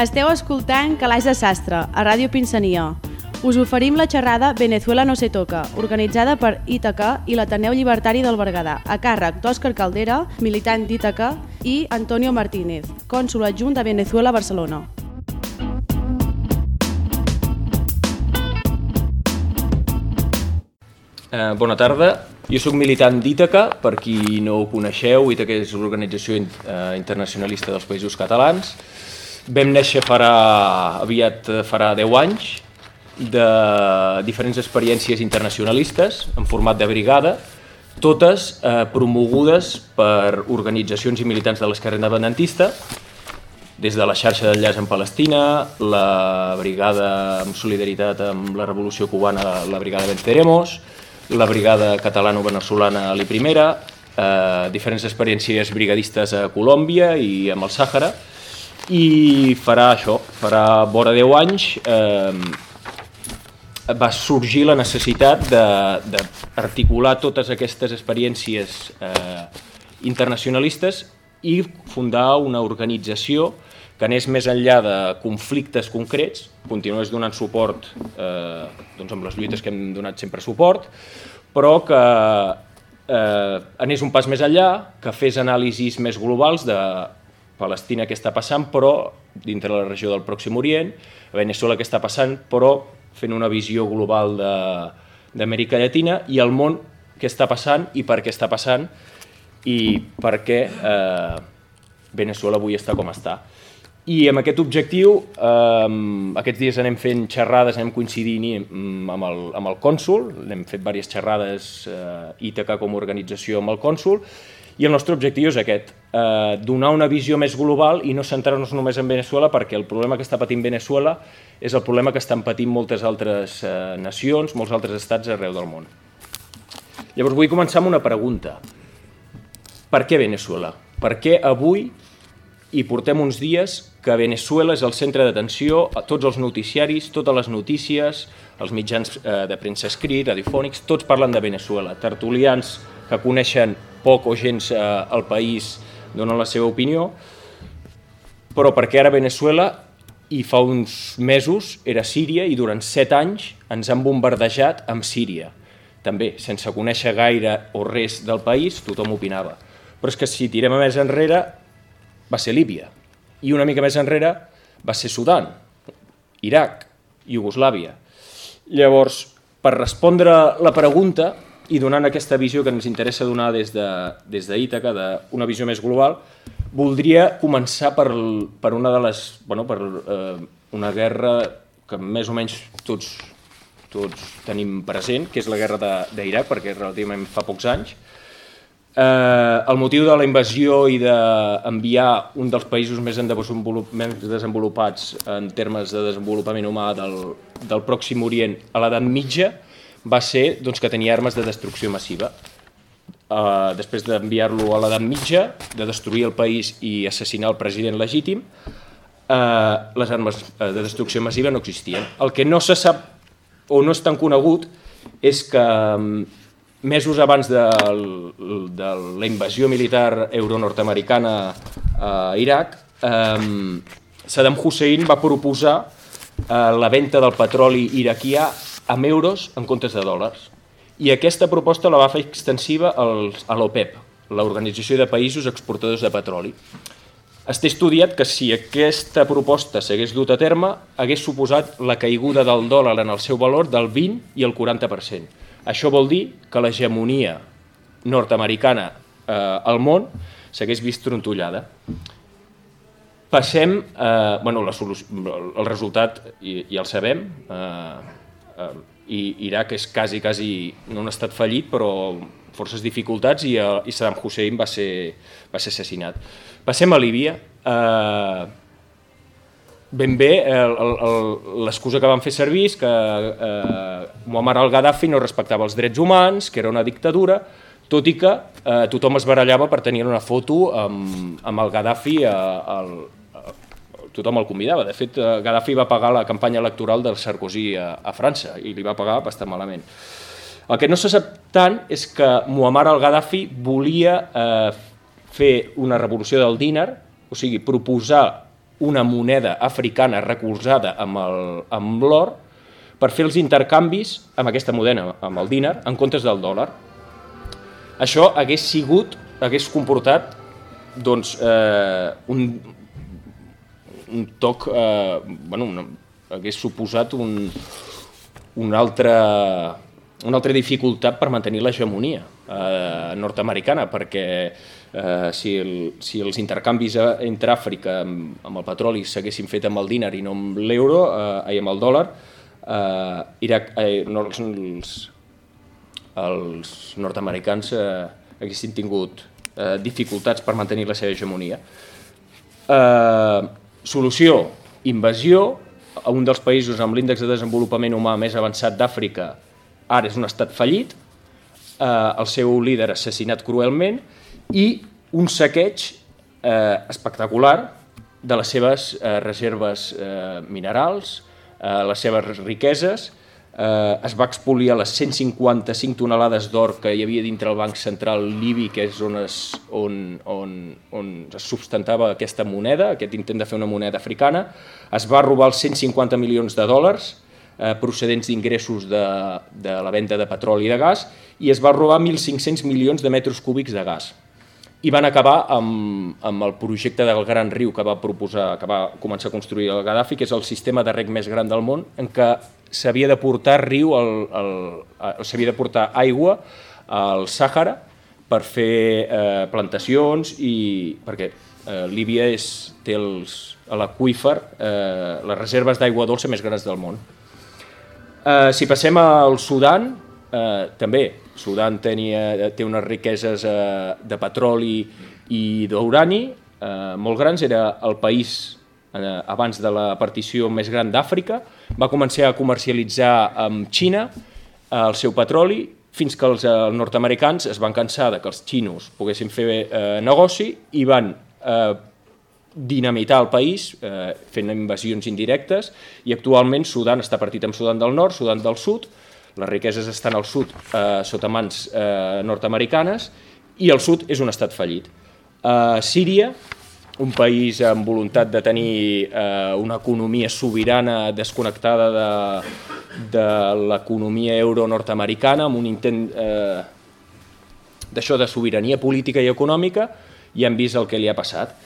Esteu escoltant Calaix de Sastre, a Ràdio Pinsania. Us oferim la xerrada Venezuela no se toca, organitzada per Ítaca i l'Ateneu Llibertari del Berguedà, a càrrec d'Òscar Caldera, militant d'Ítaca, i Antonio Martínez, cònsul adjunt de Venezuela a Barcelona. Eh, bona tarda. Jo sóc militant d'Ítaca, per qui no ho coneixeu, Ítaca és l'organització eh, internacionalista dels països catalans. Vam néixer farà, aviat farà 10 anys, de diferents experiències internacionalistes en format de brigada, totes eh, promogudes per organitzacions i militants de l'esquerra independentista, des de la xarxa d'enllaç en Palestina, la brigada amb solidaritat amb la revolució cubana, la brigada Venceremos, la brigada catalano-venezolana a l'I-Primera, eh, diferents experiències brigadistes a Colòmbia i amb el Sàhara, i farà això, farà vora 10 anys eh, va sorgir la necessitat d'articular totes aquestes experiències eh, internacionalistes i fundar una organització que anés més enllà de conflictes concrets, continués donant suport eh, doncs amb les lluites que hem donat sempre suport, però que eh, anés un pas més enllà, que fes anàlisis més globals de Palestina què està passant, però dintre la regió del Pròxim Orient, a Venezuela què està passant, però fent una visió global d'Amèrica Llatina i el món què està passant i per què està passant i per què eh, Venezuela avui està com està. I amb aquest objectiu, eh, aquests dies anem fent xerrades, anem coincidint amb el, amb el cònsul, hem fet diverses xerrades eh, Ítaca com a organització amb el cònsul, i el nostre objectiu és aquest, eh, donar una visió més global i no centrar-nos només en Venezuela perquè el problema que està patint Venezuela és el problema que estan patint moltes altres eh, nacions, molts altres estats arreu del món. Llavors vull començar amb una pregunta. Per què Venezuela? Per què avui i portem uns dies que Venezuela és el centre d'atenció a tots els noticiaris, totes les notícies, els mitjans eh, de premsa escrit, radiofònics, tots parlen de Venezuela. Tertulians que coneixen poc o gens eh, el país donen la seva opinió, però perquè ara Venezuela i fa uns mesos era Síria i durant set anys ens han bombardejat amb Síria. També, sense conèixer gaire o res del país, tothom opinava. Però és que si tirem més enrere, va ser Líbia. I una mica més enrere va ser Sudan, Iraq, Iugoslàvia. Llavors, per respondre la pregunta, i donant aquesta visió que ens interessa donar des d'Ítaca, de, des d'una visió més global, voldria començar per, per una de les, bueno, per eh, una guerra que més o menys tots, tots tenim present, que és la guerra d'Iraq, perquè relativament fa pocs anys. Eh, el motiu de la invasió i d'enviar un dels països més, més desenvolupats en termes de desenvolupament humà del, del Pròxim Orient a l'edat mitja, va ser doncs, que tenia armes de destrucció massiva. Uh, després d'enviar-lo a l'edat mitja, de destruir el país i assassinar el president legítim, uh, les armes de destrucció massiva no existien. El que no se sap o no és tan conegut és que um, mesos abans de, de la invasió militar euro-nord-americana a Iraq, um, Saddam Hussein va proposar uh, la venda del petroli iraquià amb euros en comptes de dòlars. I aquesta proposta la va fer extensiva als, a l'OPEP, l'Organització de Països Exportadors de Petroli. Està estudiat que si aquesta proposta s'hagués dut a terme, hagués suposat la caiguda del dòlar en el seu valor del 20 i el 40%. Això vol dir que l'hegemonia nord-americana eh, al món s'hagués vist trontollada. Passem, eh, bueno, la el resultat, i, ja el sabem, eh, i Iraq és quasi, quasi no un estat fallit, però forces dificultats i, eh, i Saddam Hussein va ser, va ser assassinat. Passem a Líbia. Eh, ben bé, l'excusa que van fer servir és que eh, Muammar al-Gaddafi no respectava els drets humans, que era una dictadura, tot i que eh, tothom es barallava per tenir una foto amb, amb el Gaddafi a, al, tothom el convidava. De fet, eh, Gaddafi va pagar la campanya electoral del Sarkozy a, a França i li va pagar bastant malament. El que no se sap tant és que Muammar al-Gaddafi volia eh, fer una revolució del dinar, o sigui, proposar una moneda africana recolzada amb l'or per fer els intercanvis amb aquesta moneda, amb el dinar, en comptes del dòlar. Això hagués sigut, hagués comportat doncs, eh, un, un toc, eh, bueno, una, hagués suposat un, un altre, una altra dificultat per mantenir l'hegemonia eh, nord-americana, perquè eh, si, el, si els intercanvis entre Àfrica amb, amb el petroli s'haguessin fet amb el dinar i no amb l'euro, eh, i amb el dòlar, eh, Iraq, eh, no, els, els, els nord-americans eh, haguessin tingut eh, dificultats per mantenir la seva hegemonia. Eh, solució, invasió, a un dels països amb l'índex de desenvolupament humà més avançat d'Àfrica, ara és un estat fallit, eh, el seu líder assassinat cruelment i un saqueig eh, espectacular de les seves eh, reserves eh, minerals, eh, les seves riqueses, eh, es va expoliar les 155 tonelades d'or que hi havia dintre el Banc Central Libi, que és on es, on, on, on es substantava aquesta moneda, aquest intent de fer una moneda africana, es va robar els 150 milions de dòlars eh, procedents d'ingressos de, de la venda de petroli i de gas i es va robar 1.500 milions de metres cúbics de gas. I van acabar amb, amb el projecte del Gran Riu que va proposar, que va començar a construir el Gaddafi, que és el sistema de reg més gran del món, en què s'havia de portar riu, s'havia de portar aigua al Sàhara per fer eh, plantacions i perquè eh, Líbia és, té l'aquífer, eh, les reserves d'aigua dolça més grans del món. Eh, si passem al Sudan, eh, també Sudan tenia, té unes riqueses eh, de petroli i d'urani eh, molt grans, era el país eh, abans de la partició més gran d'Àfrica, va començar a comercialitzar amb Xina eh, el seu petroli fins que els eh, nord-americans es van cansar de que els xinos poguessin fer eh, negoci i van eh, dinamitar el país eh, fent invasions indirectes i actualment Sudan està partit amb Sudan del Nord, Sudan del Sud, les riqueses estan al sud eh, sota mans eh, nord-americanes i el sud és un estat fallit. Eh, Síria, un país amb voluntat de tenir eh, una economia sobirana desconnectada de, de l'economia euro-nord-americana, amb un intent eh, d'això de sobirania política i econòmica, i han vist el que li ha passat.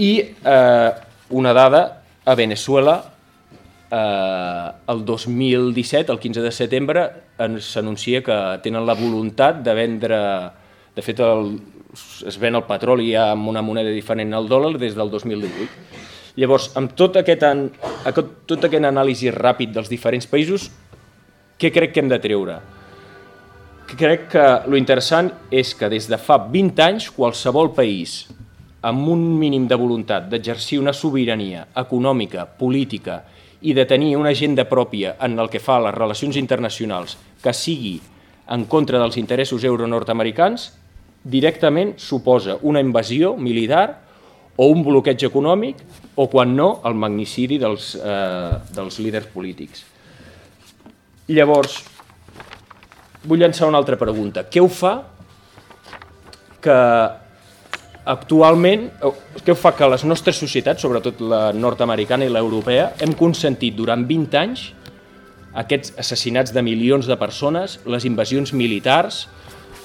I eh, una dada, a Venezuela eh, el 2017, el 15 de setembre, s'anuncia que tenen la voluntat de vendre, de fet el, es ven el petroli ja amb una moneda diferent al dòlar des del 2018. Llavors, amb tot aquest, an, tot aquest anàlisi ràpid dels diferents països, què crec que hem de treure? Crec que lo interessant és que des de fa 20 anys qualsevol país amb un mínim de voluntat d'exercir una sobirania econòmica, política i de tenir una agenda pròpia en el que fa a les relacions internacionals que sigui en contra dels interessos euro-nord-americans, directament suposa una invasió militar o un bloqueig econòmic o, quan no, el magnicidi dels, eh, dels líders polítics. Llavors, vull llançar una altra pregunta. Què ho fa que actualment, què fa que les nostres societats, sobretot la nord-americana i l'europea, hem consentit durant 20 anys aquests assassinats de milions de persones, les invasions militars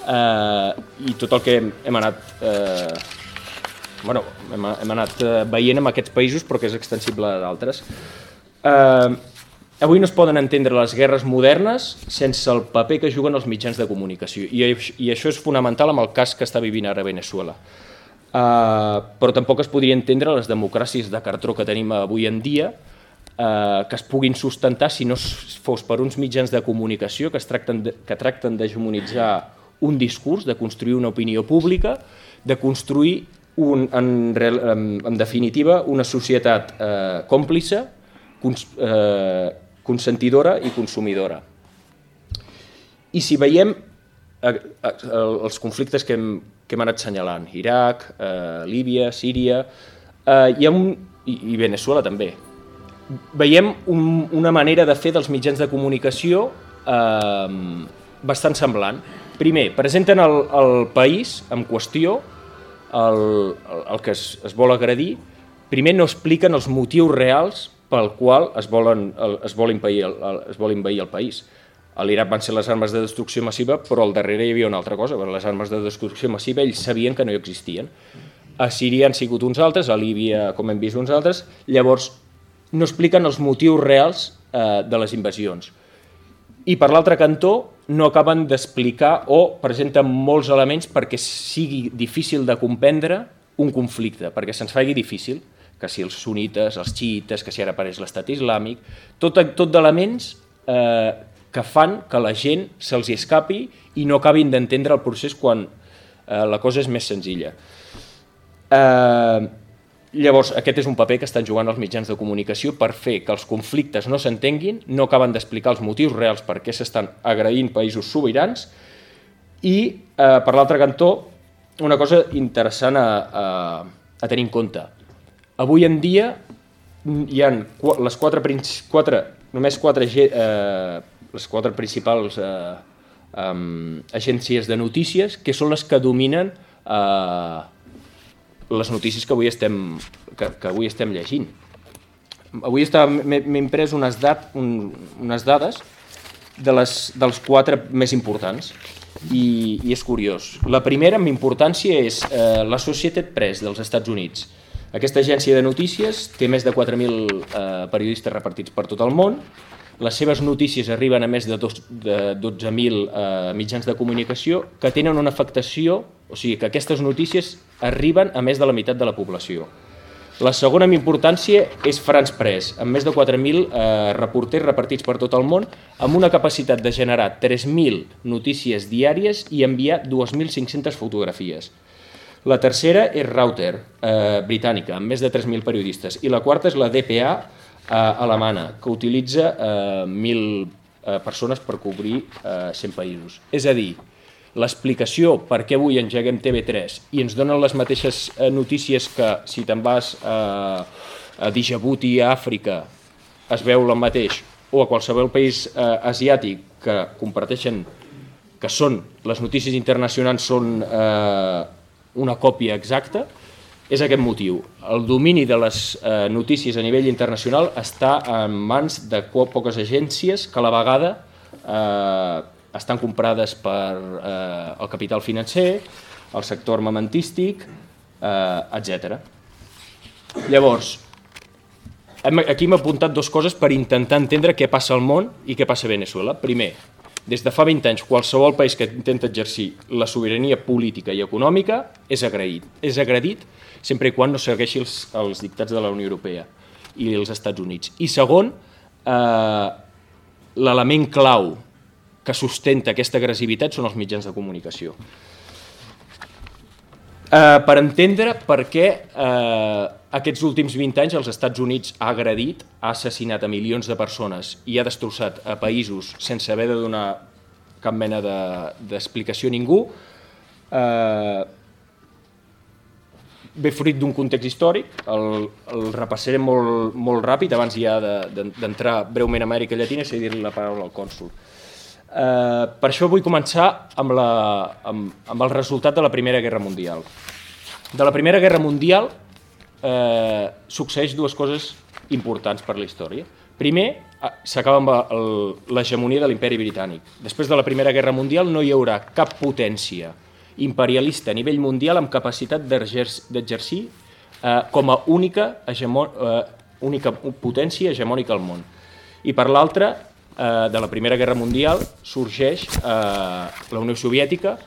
eh, i tot el que hem, hem anat, eh, bueno, hem, hem anat eh, veient en aquests països però que és extensible a d'altres. Eh, avui no es poden entendre les guerres modernes sense el paper que juguen els mitjans de comunicació i, i això és fonamental amb el cas que està vivint ara Venezuela. Uh, però tampoc es podria entendre les democràcies de cartró que tenim avui en dia uh, que es puguin sustentar si no fos per uns mitjans de comunicació que, es tracten de, que tracten d'hegemonitzar un discurs, de construir una opinió pública, de construir un, en, en, en definitiva una societat eh, còmplice, cons, eh, consentidora i consumidora. I si veiem eh, eh, els conflictes que hem, que hem anat assenyalant, Iraq, eh, Líbia, Síria, eh, i, un, i, i Venezuela també. Veiem un, una manera de fer dels mitjans de comunicació eh, bastant semblant. Primer, presenten el, el país en qüestió, el, el, el que es, es vol agredir, primer no expliquen els motius reals pel qual es, volen, es, vol, impedir el, es vol invair el país. A l'Iraq van ser les armes de destrucció massiva, però al darrere hi havia una altra cosa. Les armes de destrucció massiva ells sabien que no existien. A Síria han sigut uns altres, a Líbia, com hem vist, uns altres. Llavors, no expliquen els motius reals eh, de les invasions. I per l'altre cantó, no acaben d'explicar o presenten molts elements perquè sigui difícil de comprendre un conflicte, perquè se'ns faci difícil, que si els sunites, els xiites, que si ara apareix l'estat islàmic, tot, tot d'elements eh, que fan que la gent se'ls escapi i no acabin d'entendre el procés quan eh, la cosa és més senzilla. Eh, Llavors, aquest és un paper que estan jugant els mitjans de comunicació per fer que els conflictes no s'entenguin, no acaben d'explicar els motius reals per què s'estan agraint països sobirans i, eh, per l'altre cantó, una cosa interessant a, a, a tenir en compte. Avui en dia hi ha les quatre, quatre només quatre, eh, les quatre principals eh, um, agències de notícies que són les que dominen eh, les notícies que avui estem, que, que avui estem llegint. Avui m'he imprès unes, dat, un, unes dades de les, dels quatre més importants i, i és curiós. La primera amb importància és eh, la Associated Press dels Estats Units. Aquesta agència de notícies té més de 4.000 eh, periodistes repartits per tot el món les seves notícies arriben a més de, de 12.000 eh, mitjans de comunicació que tenen una afectació, o sigui que aquestes notícies arriben a més de la meitat de la població. La segona amb importància és France Press, amb més de 4.000 eh, reporters repartits per tot el món, amb una capacitat de generar 3.000 notícies diàries i enviar 2.500 fotografies. La tercera és Router, eh, britànica, amb més de 3.000 periodistes. I la quarta és la DPA, eh, alemana, que utilitza eh, 1.000 eh, persones per cobrir eh, 100 països. És a dir, l'explicació per què avui engeguem TV3 i ens donen les mateixes eh, notícies que si te'n vas eh, a Djibouti, a Àfrica, es veu el mateix, o a qualsevol país eh, asiàtic que comparteixen que són les notícies internacionals són eh, una còpia exacta, és aquest motiu. El domini de les eh, notícies a nivell internacional està en mans de poques agències que a la vegada eh, estan comprades per eh, el capital financer, el sector armamentístic, eh, etc. Llavors, aquí m'he apuntat dues coses per intentar entendre què passa al món i què passa a Venezuela. Primer, des de fa 20 anys, qualsevol país que intenta exercir la sobirania política i econòmica és agraït. És agredit sempre i quan no segueixi els, els dictats de la Unió Europea i els Estats Units. I segon, eh, l'element clau que sustenta aquesta agressivitat són els mitjans de comunicació. Eh, per entendre per què eh, aquests últims 20 anys els Estats Units ha agredit, ha assassinat a milions de persones i ha destrossat a països sense haver de donar cap mena d'explicació de, a ningú, eh, ve fruit d'un context històric, el, el repassaré molt, molt ràpid abans ja d'entrar de, breument a Amèrica Llatina i cedir la paraula al cònsul. Eh, per això vull començar amb, la, amb, amb el resultat de la Primera Guerra Mundial. De la Primera Guerra Mundial eh, succeeix dues coses importants per la història. Primer, eh, s'acaba amb l'hegemonia de l'imperi britànic. Després de la Primera Guerra Mundial no hi haurà cap potència imperialista a nivell mundial amb capacitat d'exercir eh, com a única, hegemon, eh, única potència hegemònica al món. I per l'altra, eh, de la Primera Guerra Mundial, sorgeix eh, la Unió Soviètica,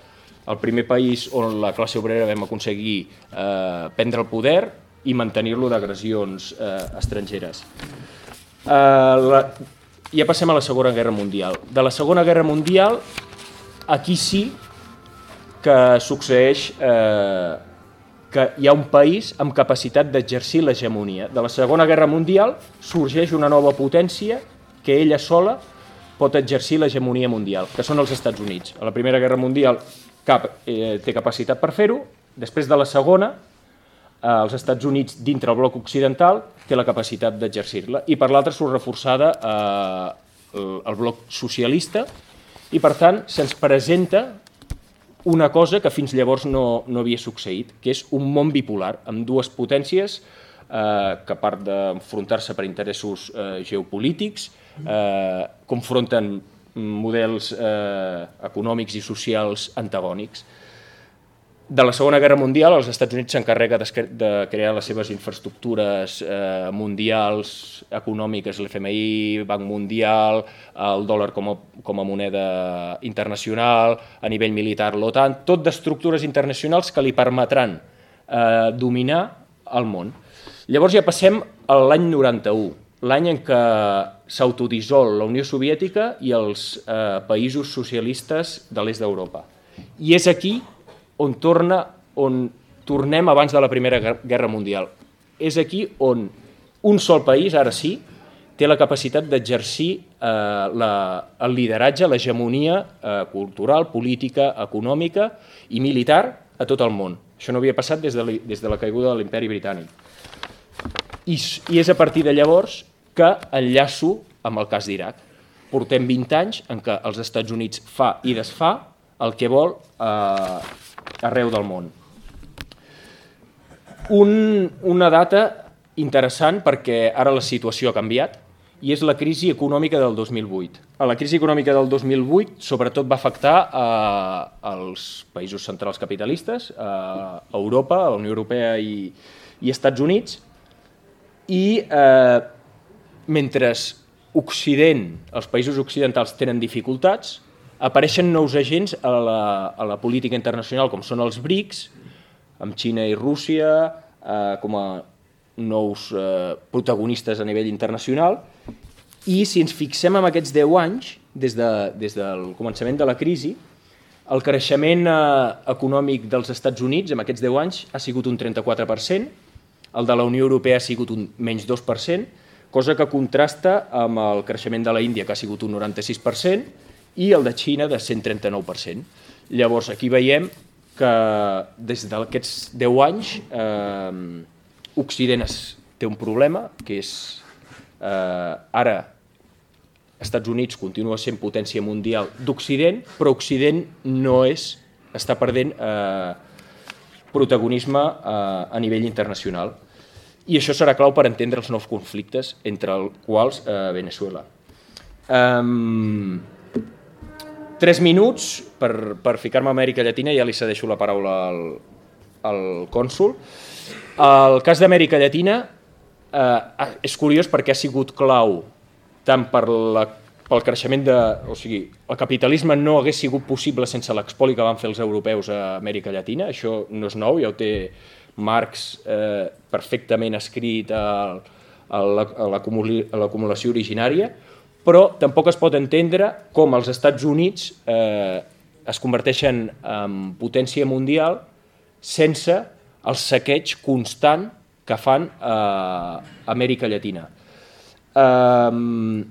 el primer país on la classe obrera vam aconseguir eh, prendre el poder i mantenir-lo d'agressions eh, estrangeres. Eh, la, ja passem a la Segona Guerra Mundial. De la Segona Guerra Mundial, aquí sí que succeeix eh, que hi ha un país amb capacitat d'exercir l'hegemonia. De la Segona Guerra Mundial sorgeix una nova potència que ella sola pot exercir l'hegemonia mundial, que són els Estats Units. A la Primera Guerra Mundial cap eh, té capacitat per fer-ho, després de la Segona, eh, els Estats Units, dintre el bloc occidental, té la capacitat d'exercir-la, i per l'altra surt reforçada eh, el, bloc socialista, i per tant se'ns presenta una cosa que fins llavors no, no havia succeït, que és un món bipolar, amb dues potències que a part d'enfrontar-se per interessos eh, geopolítics, eh, confronten models eh, econòmics i socials antagònics. De la Segona Guerra Mundial, els Estats Units s'encarrega de crear les seves infraestructures eh, mundials, econòmiques, l'FMI, Banc Mundial, el dòlar com a, com a moneda internacional, a nivell militar l'OTAN, tot d'estructures internacionals que li permetran eh, dominar el món. Llavors ja passem a l'any 91, l'any en què s'autodissol la Unió Soviètica i els eh, països socialistes de l'est d'Europa. I és aquí on, torna, on tornem abans de la Primera Guerra Mundial. És aquí on un sol país, ara sí, té la capacitat d'exercir eh, el lideratge, l'hegemonia eh, cultural, política, econòmica i militar a tot el món. Això no havia passat des de, la, des de la caiguda de l'imperi britànic. I, I és a partir de llavors que enllaço amb el cas d'Iraq. Portem 20 anys en què els Estats Units fa i desfà el que vol eh, arreu del món. Un, una data interessant perquè ara la situació ha canviat i és la crisi econòmica del 2008. A la crisi econòmica del 2008 sobretot va afectar eh, els països centrals capitalistes, eh, Europa, la Unió Europea i, i Estats Units, i eh, mentre Occident, els països occidentals tenen dificultats, apareixen nous agents a la, a la política internacional, com són els BRICS, amb Xina i Rússia, eh, com a nous eh, protagonistes a nivell internacional, i si ens fixem en aquests 10 anys, des, de, des del començament de la crisi, el creixement eh, econòmic dels Estats Units en aquests 10 anys ha sigut un 34%, el de la Unió Europea ha sigut un menys 2%, cosa que contrasta amb el creixement de la Índia, que ha sigut un 96%, i el de Xina de 139%. Llavors, aquí veiem que des d'aquests 10 anys eh, Occident es, té un problema, que és eh, ara Estats Units continua sent potència mundial d'Occident, però Occident no és, està perdent eh, protagonisme eh, a nivell internacional. I això serà clau per entendre els nous conflictes, entre els quals eh, Venezuela. Um, Tres minuts per, per ficar-me a Amèrica Llatina ja li cedeixo la paraula al, al cònsul. El cas d'Amèrica Llatina eh, és curiós perquè ha sigut clau tant per la, pel creixement de... O sigui, el capitalisme no hagués sigut possible sense l'expoli que van fer els europeus a Amèrica Llatina, això no és nou, ja ho té Marx eh, perfectament escrit a, a l'acumulació originària, però tampoc es pot entendre com els Estats Units eh, es converteixen en potència mundial sense el saqueig constant que fan a Amèrica Llatina. Um,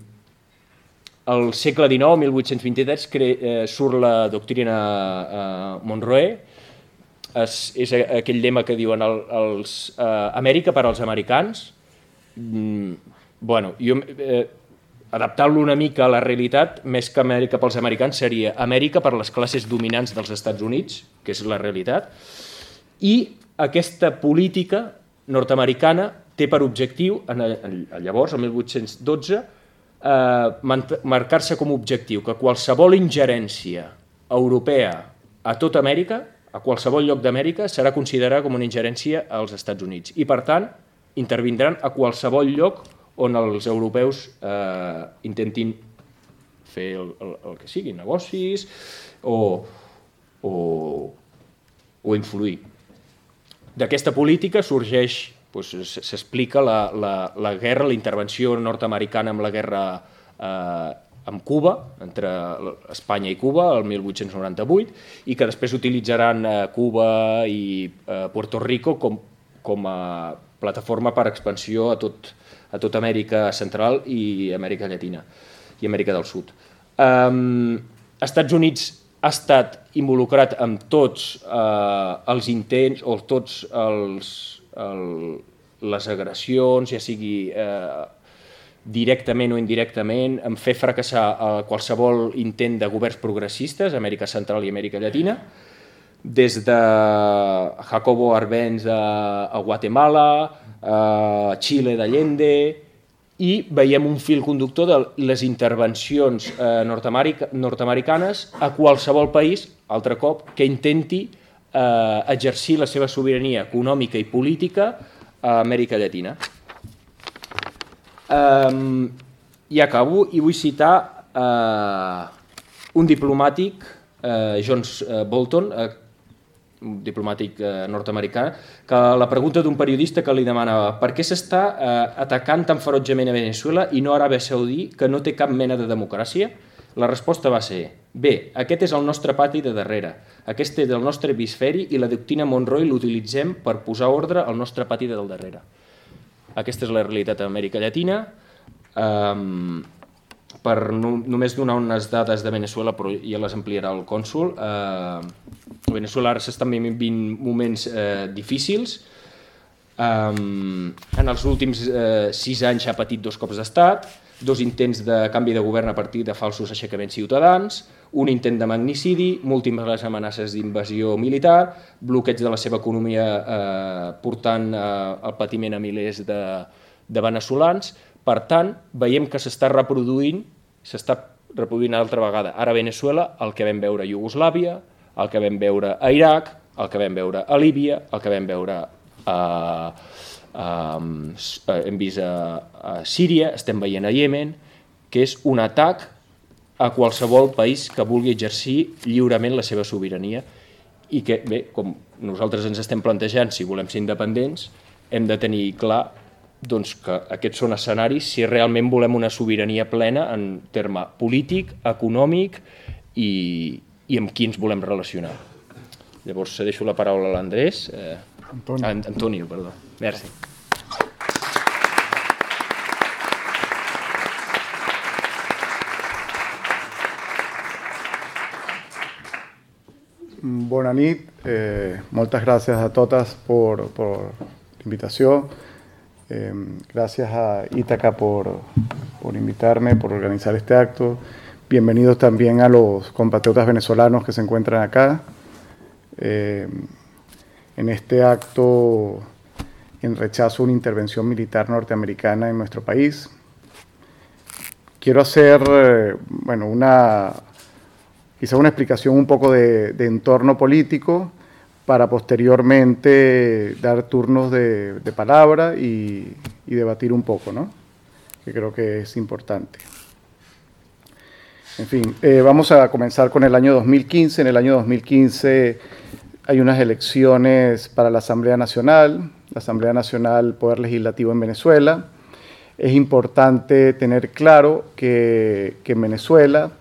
al segle XIX, 1823, cre eh, surt la doctrina eh, Monroe, és, és aquell lema que diuen el, els, eh, Amèrica per als americans. Mm, bueno, jo, eh, adaptant-lo una mica a la realitat, més que Amèrica pels americans, seria Amèrica per les classes dominants dels Estats Units, que és la realitat, i aquesta política nord-americana té per objectiu, en, en, llavors, el 1812, eh, marcar-se com a objectiu que qualsevol ingerència europea a tota Amèrica, a qualsevol lloc d'Amèrica, serà considerada com una ingerència als Estats Units. I, per tant, intervindran a qualsevol lloc on els europeus eh, intentin fer el, el, el que sigui, negocis o, o, o influir. D'aquesta política sorgeix, doncs, s'explica la, la, la guerra, la intervenció nord-americana amb la guerra eh, amb Cuba, entre Espanya i Cuba, el 1898, i que després utilitzaran eh, Cuba i eh, Puerto Rico com, com a plataforma per expansió a tot, a tota Amèrica Central i Amèrica Llatina i Amèrica del Sud. Um, Estats Units ha estat involucrat amb tots eh, els intents o tots els, el, les agressions, ja sigui eh, directament o indirectament, en fer fracassar eh, qualsevol intent de governs progressistes, Amèrica Central i Amèrica Llatina, des de Jacobo Arbenz a, a Guatemala, eh, Xile d'Allende, i veiem un fil conductor de les intervencions eh, nord-americanes a qualsevol país, altre cop, que intenti eh, exercir la seva sobirania econòmica i política a Amèrica Llatina. Um, I acabo i vull citar eh, un diplomàtic, eh, John Bolton, eh, un diplomàtic eh, nord-americà, que la pregunta d'un periodista que li demanava per què s'està eh, atacant tan ferotgement a Venezuela i no a Aràbia Saudí, que no té cap mena de democràcia, la resposta va ser bé, aquest és el nostre pati de darrere, aquest és el nostre hemisferi i la doctrina Monroy l'utilitzem per posar ordre al nostre pati del darrere. Aquesta és la realitat a Amèrica Llatina. Um, per no, només donar unes dades de Venezuela, però ja les ampliarà el cònsul, eh, Venezuela ara s'estan vivint moments eh, difícils. Um, en els últims eh, sis anys ha patit dos cops d'estat, dos intents de canvi de govern a partir de falsos aixecaments ciutadans, un intent de magnicidi, múltiples amenaces d'invasió militar, bloqueig de la seva economia eh, portant eh, el patiment a milers de, de venezolans. Per tant, veiem que s'està reproduint, s'està reproduint altra vegada ara a Venezuela el que vam veure a Iugoslàvia, el que vam veure a Iraq, el que vam veure a Líbia, el que vam veure a, a, hem vist a, a Síria, estem veient a Iemen, que és un atac a qualsevol país que vulgui exercir lliurement la seva sobirania i que, bé, com nosaltres ens estem plantejant, si volem ser independents, hem de tenir clar doncs, que aquests són escenaris si realment volem una sobirania plena en terme polític, econòmic i, i amb qui ens volem relacionar. Llavors, cedeixo la paraula a l'Andrés. Eh, Antonio. Antonio, perdó. Merci. Bona nit, eh, moltes gràcies a totes por la invitació. Eh, gracias a Ítaca por, por invitarme, por organizar este acto. Bienvenidos también a los compatriotas venezolanos que se encuentran acá. Eh, en este acto en rechazo a una intervención militar norteamericana en nuestro país. Quiero hacer, eh, bueno, una, quizá una explicación un poco de, entorno político para posteriormente dar turnos de, palabra y, y, debatir un poco, ¿no? que creo que es importante. En fin, eh, vamos a comenzar con el año 2015. En el año 2015 hay unas elecciones para la Asamblea Nacional, la Asamblea Nacional Poder Legislativo en Venezuela. Es importante tener claro que, que en Venezuela,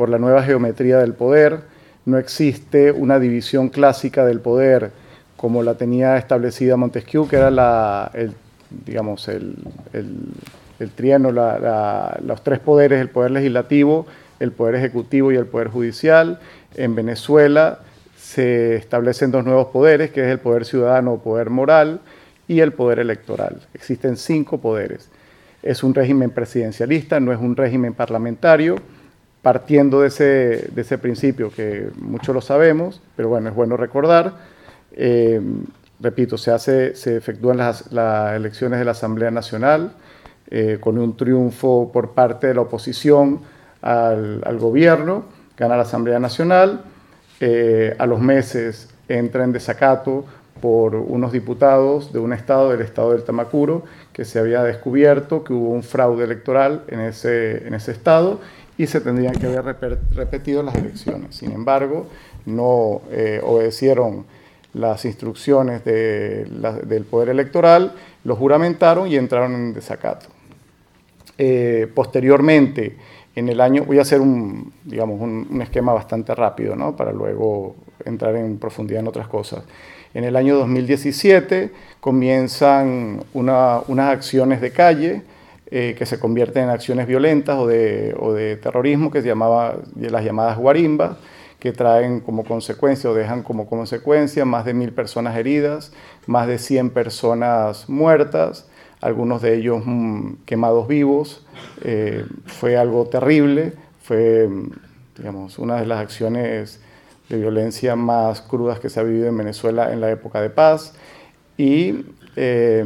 por la nueva geometría del poder, no existe una división clásica del poder como la tenía establecida Montesquieu, que era la, el, digamos, el, el, el los tres poderes, el poder legislativo, el Poder Ejecutivo y el Poder Judicial. En Venezuela se establecen dos nuevos poderes, que es el Poder Ciudadano o Poder Moral y el Poder Electoral. Existen cinco poderes. Es un régimen presidencialista, no es un régimen parlamentario, partiendo de ese, de ese principio que muchos lo sabemos, pero bueno, es bueno recordar. Eh, repito, se, hace, se efectúan las, elecciones de la Asamblea Nacional eh, con un triunfo por parte de la oposición al, al gobierno, gana la Asamblea Nacional, eh, a los meses entra en desacato por unos diputados de un estado, del estado del Tamacuro, que se había descubierto que hubo un fraude electoral en ese, en ese estado y se tendrían que haber repetido las elecciones. Sin embargo, no eh, obedecieron las instrucciones del Poder Electoral, lo juramentaron y entraron en desacato. Eh, posteriormente, en el año, voy a hacer un, digamos, un, esquema bastante rápido, ¿no? para luego entrar en profundidad en otras cosas. En el año 2017 comienzan una, unas acciones de calle eh, que se convierten en acciones violentas o de, o de terrorismo, que se llamaba, las llamadas guarimbas, que traen como consecuencia o dejan como consecuencia más de mil personas heridas, más de 100 personas muertas, algunos de ellos mmm, quemados vivos. Eh, fue algo terrible, fue digamos, una de las acciones de violencia más crudas que se ha vivido en Venezuela en la época de paz. Y eh,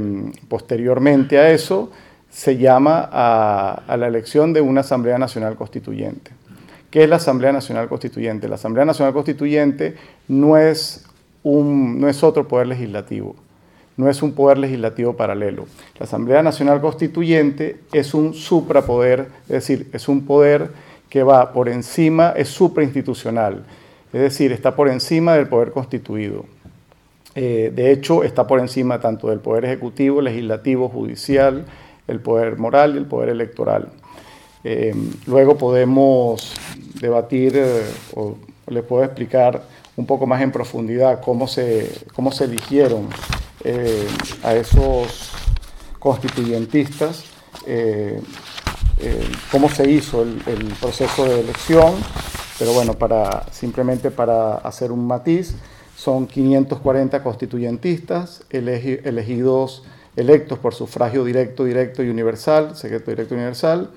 posteriormente a eso, se llama a, la elección de una Asamblea Nacional Constituyente. ¿Qué es la Asamblea Nacional Constituyente? La Asamblea Nacional Constituyente no es, un, no es otro poder legislativo, no es un poder legislativo paralelo. La Asamblea Nacional Constituyente es un suprapoder, es decir, es un poder que va por encima, es suprainstitucional, es decir, está por encima del poder constituido. Eh, de hecho, está por encima tanto del poder ejecutivo, legislativo, judicial, el poder moral y el poder electoral. Eh, luego podemos debatir eh, o les puedo explicar un poco más en profundidad cómo se, cómo se eligieron eh, a esos constituyentistas, cómo se hizo el, proceso de elección, pero bueno, para, simplemente para hacer un matiz, son 540 constituyentistas elegidos electos por sufragio directo, directo y universal, secreto directo y universal.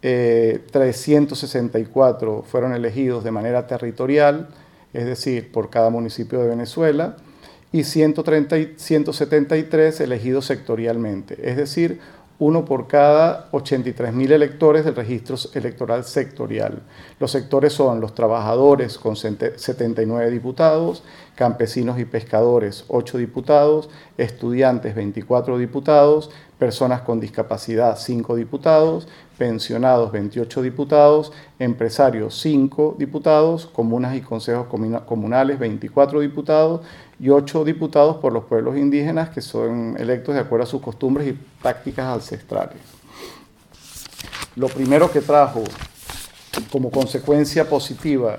364 eh, fueron elegidos de manera territorial, es decir, por cada municipio de Venezuela, y 130, 173 elegidos sectorialmente, es decir, uno por cada 83.000 electores del registro electoral sectorial. Los sectores son los trabajadores con 79 diputados, campesinos y pescadores 8 diputados, estudiantes 24 diputados, personas con discapacidad 5 diputados, pensionados 28 diputados, empresarios 5 diputados, comunas y consejos comunales 24 diputados y 8 diputados por los pueblos indígenas que son electos de acuerdo a sus costumbres y prácticas ancestrales. Lo primero que trajo como consecuencia positiva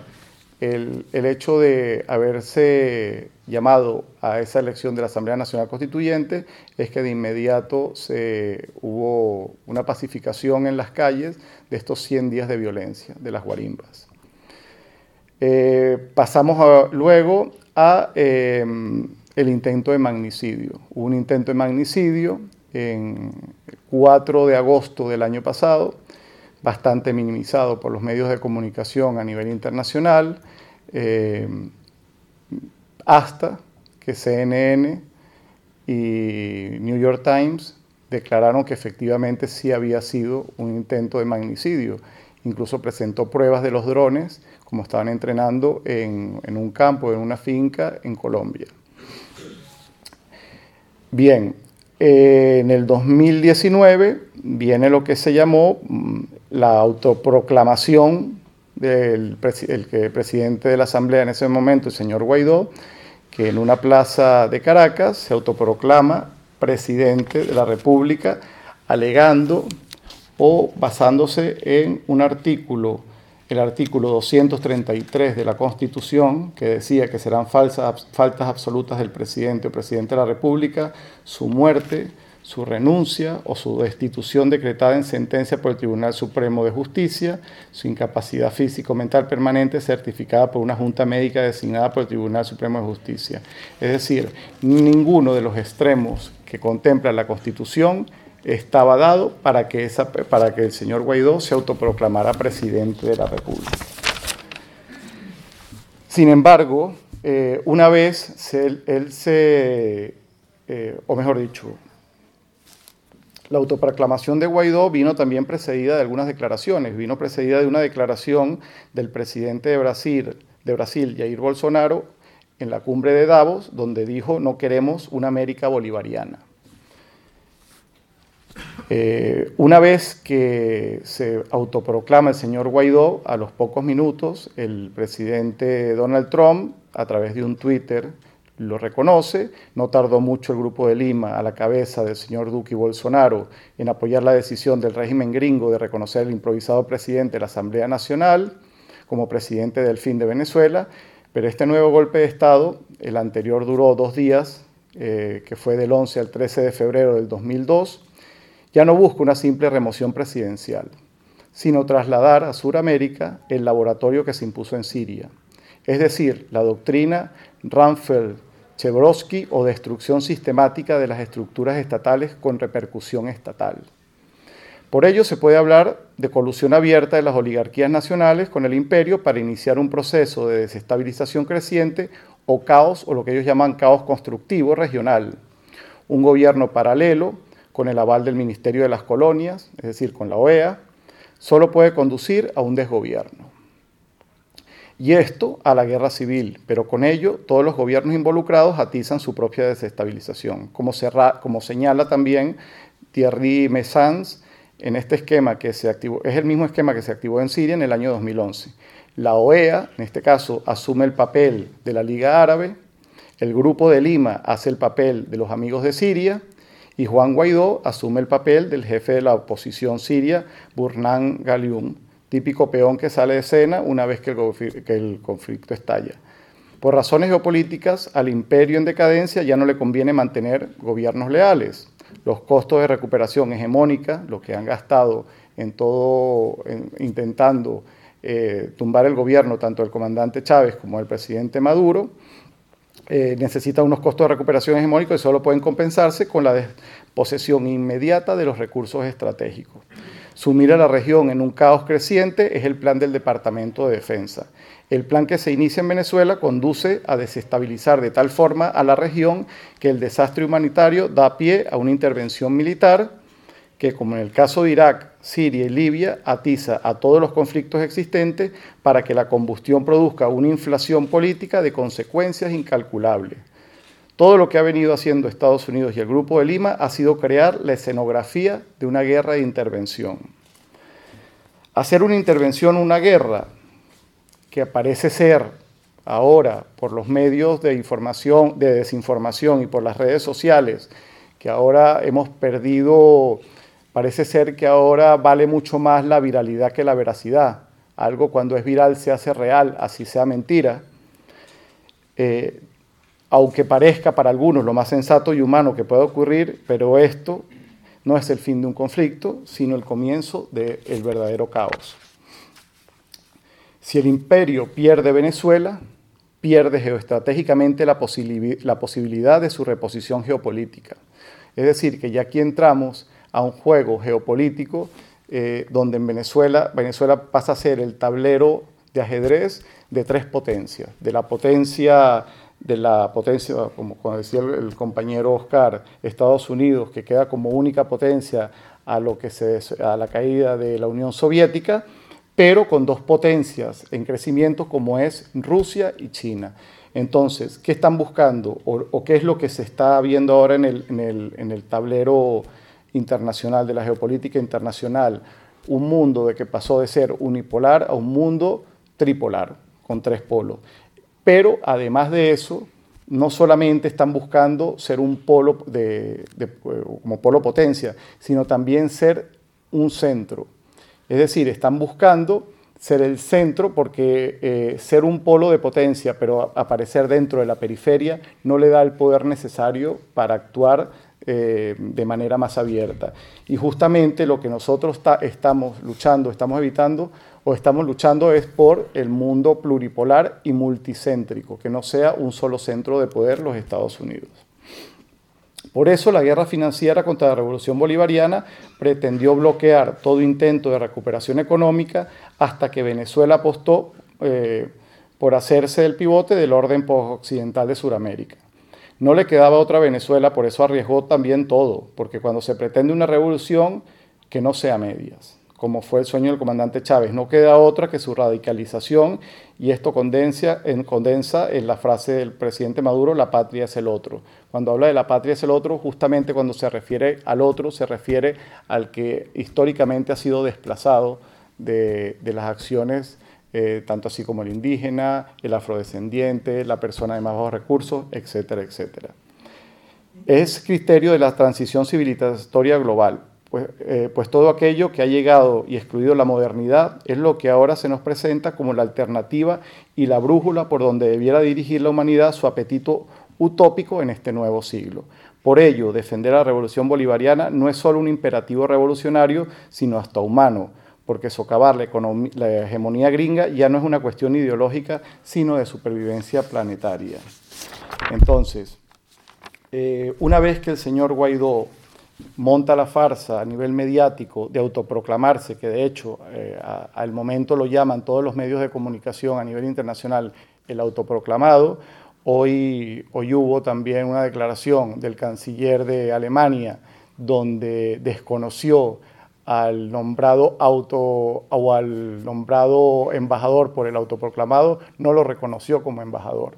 el, hecho de haberse llamado a esa elección de la Asamblea Nacional Constituyente es que de inmediato se, hubo una pacificación en las calles de estos 100 días de violencia, de las guarimbas. Eh, pasamos luego a em, el intento de magnicidio. Hubo un intento de magnicidio en 4 de agosto del año pasado, bastante minimizado por los medios de comunicación a nivel internacional, eh, hasta que CNN y New York Times declararon que efectivamente sí había sido un intento de magnicidio. Incluso presentó pruebas de los drones, como estaban entrenando en, un campo, en una finca en Colombia. Bien, eh, en el 2019 viene lo que se llamó mm, la autoproclamación del el presidente de la Asamblea en ese momento, el señor Guaidó, que en una plaza de Caracas se autoproclama presidente de la República, alegando o basándose en un artículo, el artículo 233 de la Constitución, que decía que serán falsas, faltas absolutas del presidente o presidente de la República, su muerte, su renuncia o su destitución decretada en sentencia por el Tribunal Supremo de Justicia, su incapacidad físico-mental permanente certificada por una junta médica designada por el Tribunal Supremo de Justicia. Es decir, ninguno de los extremos que contempla la Constitución estaba dado para que, esa, para que el señor Guaidó se autoproclamara presidente de la República. Sin embargo, eh, una vez él se, eh, o mejor dicho, la autoproclamación de Guaidó vino también precedida de algunas declaraciones. Vino precedida de una declaración del presidente de Brasil, de Brasil, Jair Bolsonaro, en la cumbre de Davos, donde dijo no queremos una América bolivariana. Eh, una vez que se autoproclama el señor Guaidó, a los pocos minutos, el presidente Donald Trump, a través de un Twitter, lo reconoce. No tardó mucho el Grupo de Lima, a la cabeza del señor Duque y Bolsonaro, en apoyar la decisión del régimen gringo de reconocer al improvisado presidente de la Asamblea Nacional como presidente del fin de Venezuela. Pero este nuevo golpe de Estado, el anterior duró dos días, eh, que fue del 11 al 13 de febrero del 2002, ya no busca una simple remoción presidencial, sino trasladar a Sudamérica el laboratorio que se impuso en Siria. Es decir, la doctrina Ramfeld Chebrovsky o destrucción sistemática de las estructuras estatales con repercusión estatal. Por ello se puede hablar de colusión abierta de las oligarquías nacionales con el imperio para iniciar un proceso de desestabilización creciente o caos o lo que ellos llaman caos constructivo regional. un gobierno paralelo con el aval del Ministerio de las Colonias, es decir, con la OEA, solo puede conducir a un desgobierno. Y esto a la guerra civil, pero con ello todos los gobiernos involucrados atizan su propia desestabilización, como, señala también Thierry Messans en este esquema que se activó, es el mismo esquema que se activó en Siria en el año 2011. La OEA, en este caso, asume el papel de la Liga Árabe, el Grupo de Lima hace el papel de los amigos de Siria y Juan Guaidó asume el papel del jefe de la oposición siria, Burnan Galium, típico peón que sale de escena una vez que el, que el conflicto estalla. Por razones geopolíticas, al imperio en decadencia ya no le conviene mantener gobiernos leales. Los costos de recuperación hegemónica, lo que han gastado en todo, intentando eh, tumbar el gobierno, tanto el comandante Chávez como el presidente Maduro, eh, necesita unos costos de recuperación hegemónicos y solo pueden compensarse con la posesión inmediata de los recursos estratégicos. Sumir a la región en un caos creciente es el plan del Departamento de Defensa. El plan que se inicia en Venezuela conduce a desestabilizar de tal forma a la región que el desastre humanitario da pie a una intervención militar que, como en el caso de Irak, Siria y Libia, atiza a todos los conflictos existentes para que la combustión produzca una inflación política de consecuencias incalculables. Todo lo que ha venido haciendo Estados Unidos y el Grupo de Lima ha sido crear la escenografía de una guerra de intervención. Hacer una intervención, una guerra, que parece ser ahora por los medios de información, de desinformación y por las redes sociales, que ahora hemos perdido Parece ser que ahora vale mucho más la viralidad que la veracidad. Algo cuando es viral se hace real, así sea mentira. Eh, aunque parezca para algunos lo más sensato y humano que pueda ocurrir, pero esto no es el fin de un conflicto, sino el comienzo del verdadero caos. Si el imperio pierde Venezuela, pierde geoestratégicamente la, la posibilidad de su reposición geopolítica. Es decir, que ya aquí entramos a un juego geopolítico eh, donde en Venezuela, Venezuela pasa a ser el tablero de ajedrez de tres potencias, de la potencia de la potencia, como, decía el, compañero Oscar, Estados Unidos, que queda como única potencia a, lo que se, a la caída de la Unión Soviética, pero con dos potencias en crecimiento como es Rusia y China. Entonces, ¿qué están buscando o, qué es lo que se está viendo ahora en el, en el, en el tablero internacional, de la geopolítica internacional, un mundo de que pasó de ser unipolar a un mundo tripolar, con tres polos. Pero además de eso, no solamente están buscando ser un polo de, como polo potencia, sino también ser un centro. Es decir, están buscando ser el centro porque eh, ser un polo de potencia, pero aparecer dentro de la periferia, no le da el poder necesario para actuar eh, de manera más abierta. Y justamente lo que nosotros estamos luchando, estamos evitando o estamos luchando es por el mundo pluripolar y multicéntrico, que no sea un solo centro de poder los Estados Unidos. Por eso la guerra financiera contra la revolución bolivariana pretendió bloquear todo intento de recuperación económica hasta que Venezuela apostó eh, por hacerse el pivote del orden occidental de Sudamérica. No le quedaba otra Venezuela, por eso arriesgó también todo, porque cuando se pretende una revolución, que no sea medias, como fue el sueño del comandante Chávez, no queda otra que su radicalización y esto condensa en, la frase del presidente Maduro, la patria es el otro. Cuando habla de la patria es el otro, justamente cuando se refiere al otro, se refiere al que históricamente ha sido desplazado de, de las acciones eh, tanto así como el indígena, el afrodescendiente, la persona de más bajos recursos, etcétera, etcétera. Es criterio de la transición civilizatoria global, pues, eh, pues todo aquello que ha llegado y excluido la modernidad es lo que ahora se nos presenta como la alternativa y la brújula por donde debiera dirigir la humanidad su apetito utópico en este nuevo siglo. Por ello, defender la revolución bolivariana no es solo un imperativo revolucionario, sino hasta humano, porque socavar la, hegemonía gringa ya no es una cuestión ideológica, sino de supervivencia planetaria. Entonces, eh, una vez que el señor Guaidó monta la farsa a nivel mediático de autoproclamarse, que de hecho eh, al momento lo llaman todos los medios de comunicación a nivel internacional el autoproclamado, Hoy, hoy hubo también una declaración del canciller de Alemania donde desconoció al nombrado auto o al nombrado embajador por el autoproclamado, no lo reconoció como embajador.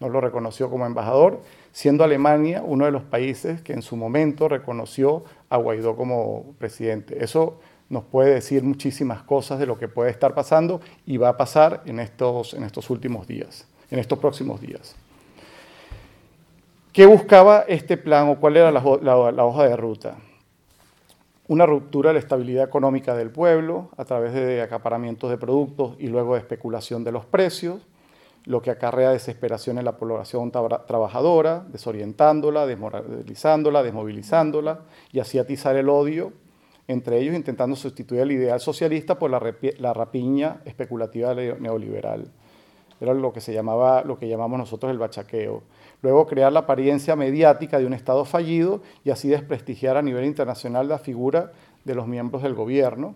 No lo reconoció como embajador, siendo Alemania uno de los países que en su momento reconoció a Guaidó como presidente. Eso nos puede decir muchísimas cosas de lo que puede estar pasando y va a pasar en estos, en estos últimos días, en estos próximos días. ¿Qué buscaba este plan o cuál era la, hoja de ruta? Una ruptura de la estabilidad económica del pueblo a través de acaparamientos de productos y luego de especulación de los precios, lo que acarrea desesperación en la población trabajadora, desorientándola, desmoralizándola, desmovilizándola y así atizar el odio entre ellos intentando sustituir el ideal socialista por la, la rapiña especulativa neoliberal. Era lo que se llamaba, lo que llamamos nosotros el bachaqueo. Luego crear la apariencia mediática de un Estado fallido y así desprestigiar a nivel internacional la figura de los miembros del gobierno,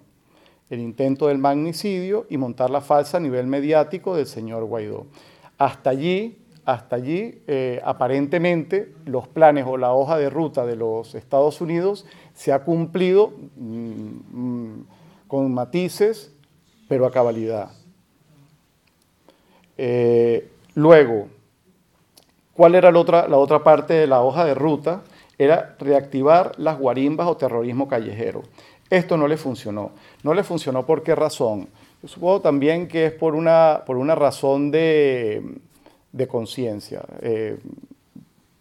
el intento del magnicidio y montar la falsa a nivel mediático del señor Guaidó. Hasta allí, hasta allí, eh, aparentemente, los planes o la hoja de ruta de los Estados Unidos se ha cumplido mm, mm, con matices, pero a cabalidad. Eh, luego, ¿cuál era la otra, la otra parte de la hoja de ruta? Era reactivar las guarimbas o terrorismo callejero. Esto no le funcionó. No le funcionó por qué razón. Yo supongo también que es por una, por una razón de, conciencia. Eh,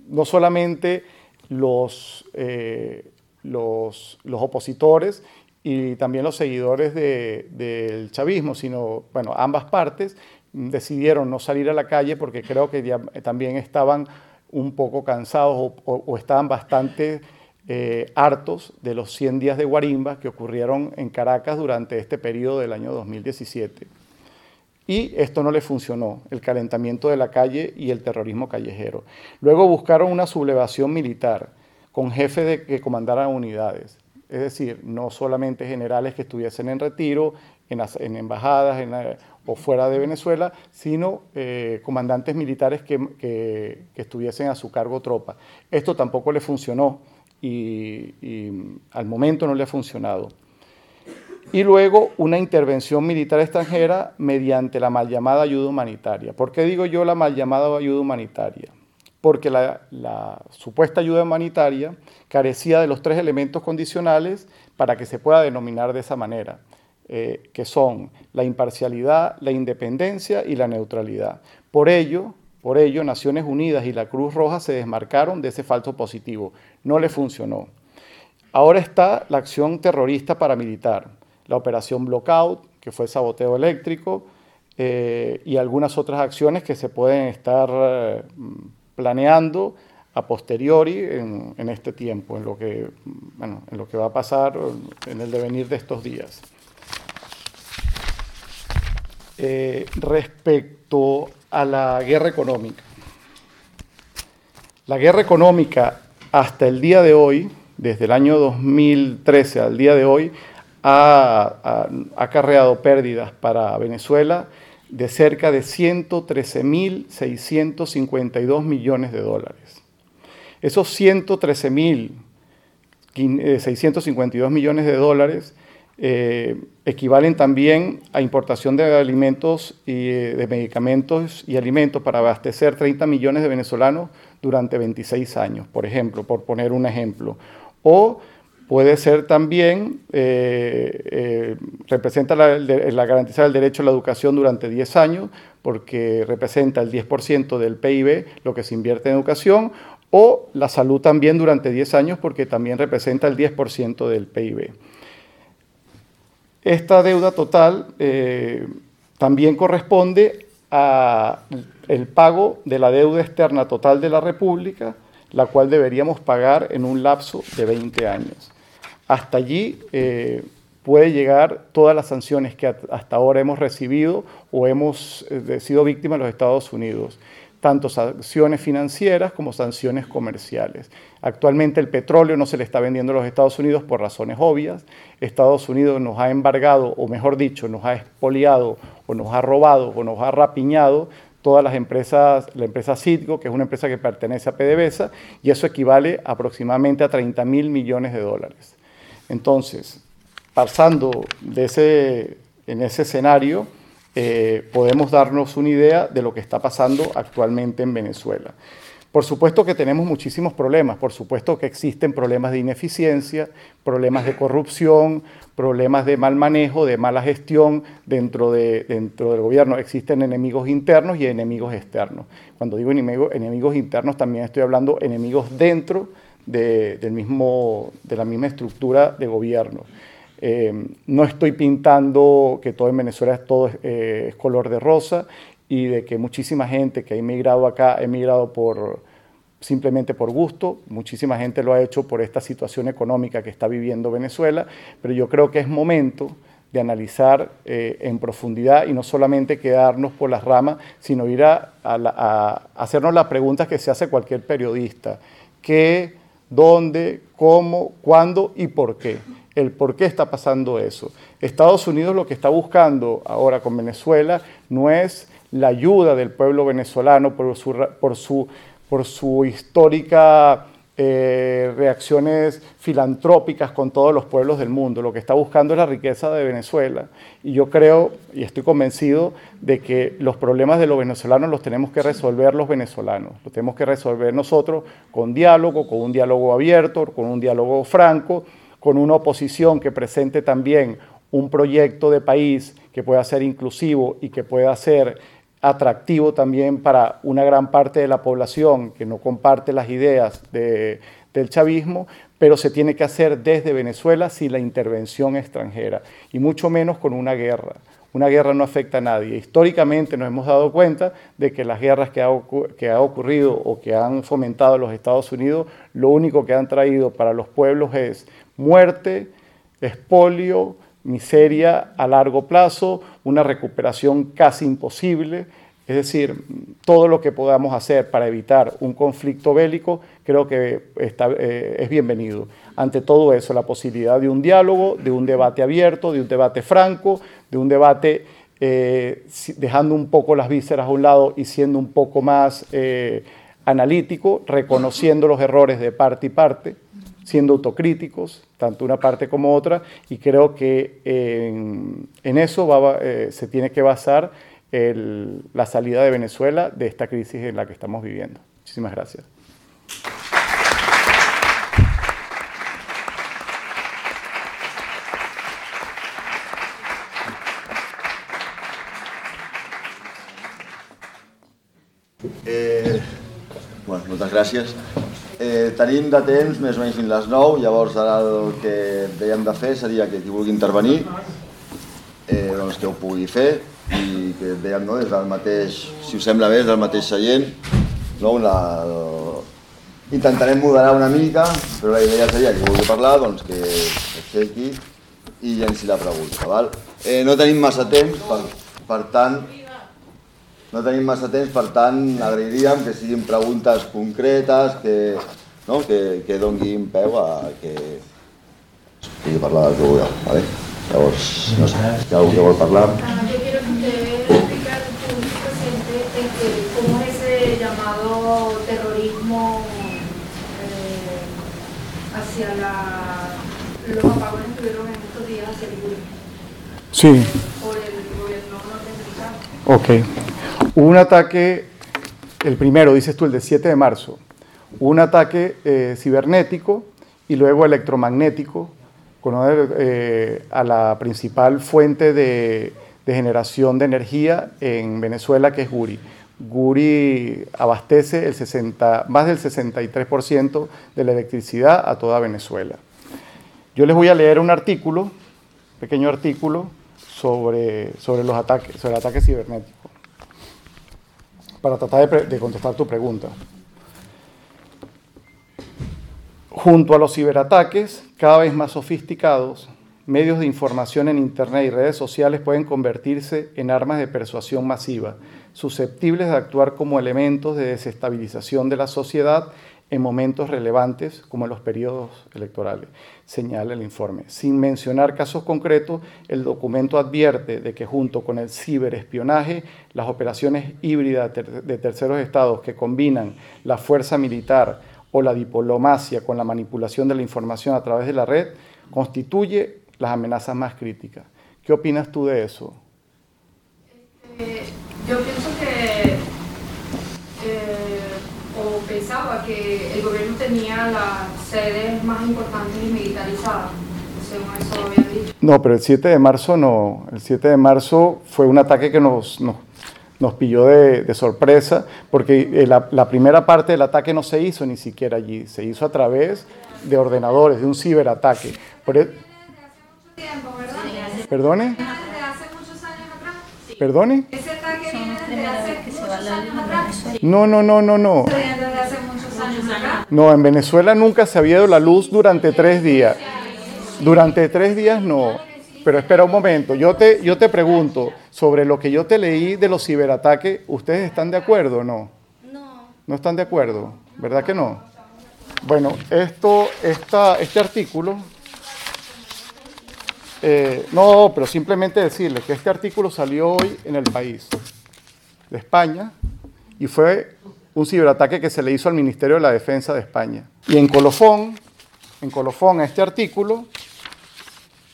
no solamente los, eh, los, los, opositores y también los seguidores del chavismo, sino, bueno, ambas partes decidieron no salir a la calle porque creo que ya también estaban un poco cansados o, estaban bastante eh, hartos de los 100 días de guarimba que ocurrieron en Caracas durante este periodo del año 2017. Y esto no le funcionó, el calentamiento de la calle y el terrorismo callejero. Luego buscaron una sublevación militar con jefes que comandaran unidades, es decir, no solamente generales que estuviesen en retiro, en, embajadas en, o fuera de Venezuela, sino eh, comandantes militares que, estuviesen a su cargo tropa. Esto tampoco le funcionó y, al momento no le ha funcionado. Y luego una intervención militar extranjera mediante la mal llamada ayuda humanitaria. ¿Por qué digo yo la mal llamada ayuda humanitaria? Porque la, la supuesta ayuda humanitaria carecía de los tres elementos condicionales para que se pueda denominar de esa manera. Eh, que son la imparcialidad, la independencia y la neutralidad. Por ello, por ello, Naciones Unidas y la Cruz Roja se desmarcaron de ese falso positivo. No le funcionó. Ahora está la acción terrorista paramilitar, la operación Blockout, que fue saboteo eléctrico, eh, y algunas otras acciones que se pueden estar eh, planeando a posteriori en, en, este tiempo, en lo, que, bueno, en lo que va a pasar en el devenir de estos días. Eh, respecto a la guerra económica. La guerra económica hasta el día de hoy, desde el año 2013 al día de hoy, ha, acarreado pérdidas para Venezuela de cerca de 113.652 millones de dólares. Esos 113.652 millones de dólares eh, equivalen también a importación de alimentos y eh, de medicamentos y alimentos para abastecer 30 millones de venezolanos durante 26 años, por ejemplo, por poner un ejemplo. O puede ser también, eh, representa la, la, garantizar el derecho a la educación durante 10 años, porque representa el 10% del PIB lo que se invierte en educación, o la salud también durante 10 años, porque también representa el 10% del PIB. Esta deuda total eh, también corresponde al pago de la deuda externa total de la República, la cual deberíamos pagar en un lapso de 20 años. Hasta allí eh, puede llegar todas las sanciones que hasta ahora hemos recibido o hemos eh, sido víctimas de los Estados Unidos tanto sanciones financieras como sanciones comerciales. Actualmente el petróleo no se le está vendiendo a los Estados Unidos por razones obvias. Estados Unidos nos ha embargado, o mejor dicho, nos ha expoliado, o nos ha robado, o nos ha rapiñado todas las empresas, la empresa Citgo, que es una empresa que pertenece a PDVSA, y eso equivale aproximadamente a 30 mil millones de dólares. Entonces, pasando de en ese escenario, eh, podemos darnos una idea de lo que está pasando actualmente en Venezuela. Por supuesto que tenemos muchísimos problemas, por supuesto que existen problemas de ineficiencia, problemas de corrupción, problemas de mal manejo, de mala gestión dentro, de, dentro del gobierno. Existen enemigos internos y enemigos externos. Cuando digo enemigos internos también estoy hablando enemigos dentro de, del mismo, de la misma estructura de gobierno. Eh, no estoy pintando que todo en Venezuela todo eh, es color de rosa y de que muchísima gente que ha emigrado acá ha emigrado por, simplemente por gusto, muchísima gente lo ha hecho por esta situación económica que está viviendo Venezuela, pero yo creo que es momento de analizar eh, en profundidad y no solamente quedarnos por las ramas, sino ir a, hacernos las preguntas que se hace cualquier periodista. ¿Qué, dónde, cómo, cuándo y por qué? El por qué está pasando eso. Estados Unidos lo que está buscando ahora con Venezuela no es la ayuda del pueblo venezolano por su, por su, por su histórica eh, reacciones filantrópicas con todos los pueblos del mundo. Lo que está buscando es la riqueza de Venezuela. Y yo creo y estoy convencido de que los problemas de los venezolanos los tenemos que resolver los venezolanos. Los tenemos que resolver nosotros con diálogo, con un diálogo abierto, con un diálogo franco, con una oposición que presente también un proyecto de país que pueda ser inclusivo y que pueda ser atractivo también para una gran parte de la población que no comparte las ideas del chavismo, pero se tiene que hacer desde Venezuela sin la intervención extranjera y mucho menos con una guerra. Una guerra no afecta a nadie. Históricamente nos hemos dado cuenta de que las guerras que ha, ocurrido o que han fomentado los Estados Unidos, lo único que han traído para los pueblos es muerte, expolio, miseria a largo plazo, una recuperación casi imposible. Es decir, todo lo que podamos hacer para evitar un conflicto bélico creo que eh, es bienvenido. Ante todo eso, la posibilidad de un diálogo, de un debate abierto, de un debate franco, de un debate eh, dejando un poco las vísceras a un lado y siendo un poco más eh, analítico, reconociendo los errores de parte y parte siendo autocríticos, tanto una parte como otra, y creo que en, eso eh, se tiene que basar la salida de Venezuela de esta crisis en la que estamos viviendo. Muchísimas gracias. Eh, bueno, muchas gracias. Eh, tenim de temps més o menys fins les 9, llavors ara el que dèiem de fer seria que qui vulgui intervenir eh, doncs que ho pugui fer i que dèiem no, des del mateix, si us sembla bé, des del mateix seient, no, la, el, intentarem moderar una mica, però la idea seria que vulgui parlar, doncs que aixequi i llenci la pregunta. Val? Eh, no tenim massa temps, per, per tant, no tenim massa temps, per tant, agrairíem que siguin preguntes concretes, que, no? que, que donguin peu a que es pugui parlar del que vulgueu. ¿vale? Llavors, no sé, hi ha algú que vol parlar? Ah, yo quiero que usted explique al público presente este, cómo es ese llamado terrorismo eh, hacia la, los apagones que tuvieron en estos días hacia el Sí. por el gobierno norteamericano. Ok. Hubo un ataque, el primero, dices tú, el de 7 de marzo, hubo un ataque eh, cibernético y luego electromagnético con, eh, a la principal fuente de, generación de energía en Venezuela, que es Guri. Guri abastece el 60, más del 63% de la electricidad a toda Venezuela. Yo les voy a leer un artículo, pequeño artículo, sobre, sobre los ataques, sobre el ataque cibernético para tratar de, contestar tu pregunta. Junto a los ciberataques, cada vez más sofisticados, medios de información en Internet y redes sociales pueden convertirse en armas de persuasión masiva, susceptibles de actuar como elementos de desestabilización de la sociedad en momentos relevantes como en los periodos electorales, señala el informe. Sin mencionar casos concretos, el documento advierte de que junto con el ciberespionaje, las operaciones híbridas de terceros estados que combinan la fuerza militar o la diplomacia con la manipulación de la información a través de la red, constituye las amenazas más críticas. ¿Qué opinas tú de eso? Eh, yo pienso que o pensaba que el gobierno tenía las sedes más importantes y militarizadas. Según eso habían dicho. No, pero el 7 de marzo no. El 7 de marzo fue un ataque que nos, nos, nos pilló de, de, sorpresa, porque eh, la, la, primera parte del ataque no se hizo ni siquiera allí, se hizo a través de ordenadores, de un ciberataque. Por el... ¿Perdone? ¿Desde hace muchos años atrás? ¿Perdone? Ese ataque viene desde hace muchos años atrás. No, no, no, no, no. Desde hace muchos años atrás. No, en Venezuela nunca se había ido la luz durante tres días. Durante tres días no. Pero espera un momento, yo te, yo te pregunto, sobre lo que yo te leí de los ciberataques, ¿ustedes están de acuerdo o no? No. ¿No están de acuerdo? ¿Verdad que no? Bueno, esto, esta, este artículo, eh, no, pero simplemente decirles que este artículo salió hoy en el país de España y fue un ciberataque que se le hizo al Ministerio de la Defensa de España. Y en Colofón, en Colofón, este artículo,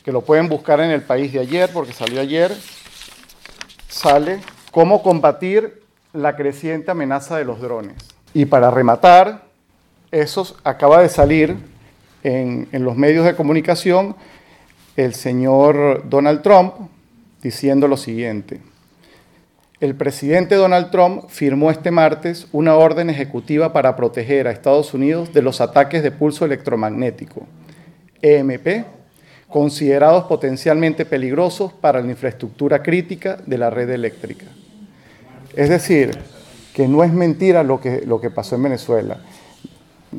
que lo pueden buscar en el país de ayer, porque salió ayer, sale cómo combatir la creciente amenaza de los drones. Y para rematar, eso acaba de salir en, en los medios de comunicación el señor Donald Trump diciendo lo siguiente. El presidente Donald Trump firmó este martes una orden ejecutiva para proteger a Estados Unidos de los ataques de pulso electromagnético, EMP, considerados potencialmente peligrosos para la infraestructura crítica de la red eléctrica. Es decir, que no es mentira lo que, lo que pasó en Venezuela.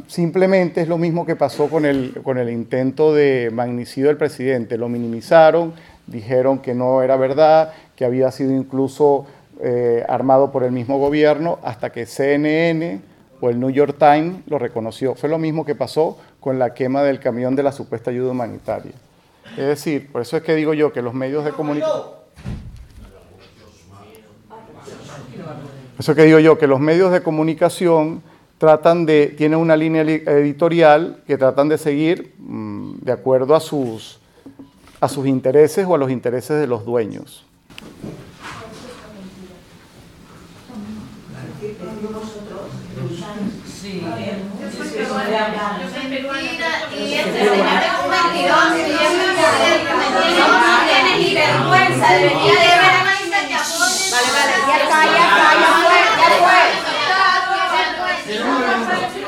Simplemente es lo mismo que pasó con el, con el intento de magnicidio del presidente. Lo minimizaron, dijeron que no era verdad, que había sido incluso eh, armado por el mismo gobierno, hasta que CNN o el New York Times lo reconoció. Fue lo mismo que pasó con la quema del camión de la supuesta ayuda humanitaria. Es decir, por eso es que digo yo que los medios de comunicación... Eso que digo yo, que los medios de comunicación tratan de, tienen una línea editorial que tratan de seguir mmm, de acuerdo a sus, a sus intereses o a los intereses de los dueños. Sí. Y este señor es un vergüenza Vale, vale, ya está, ya está, ya fue, ya fue.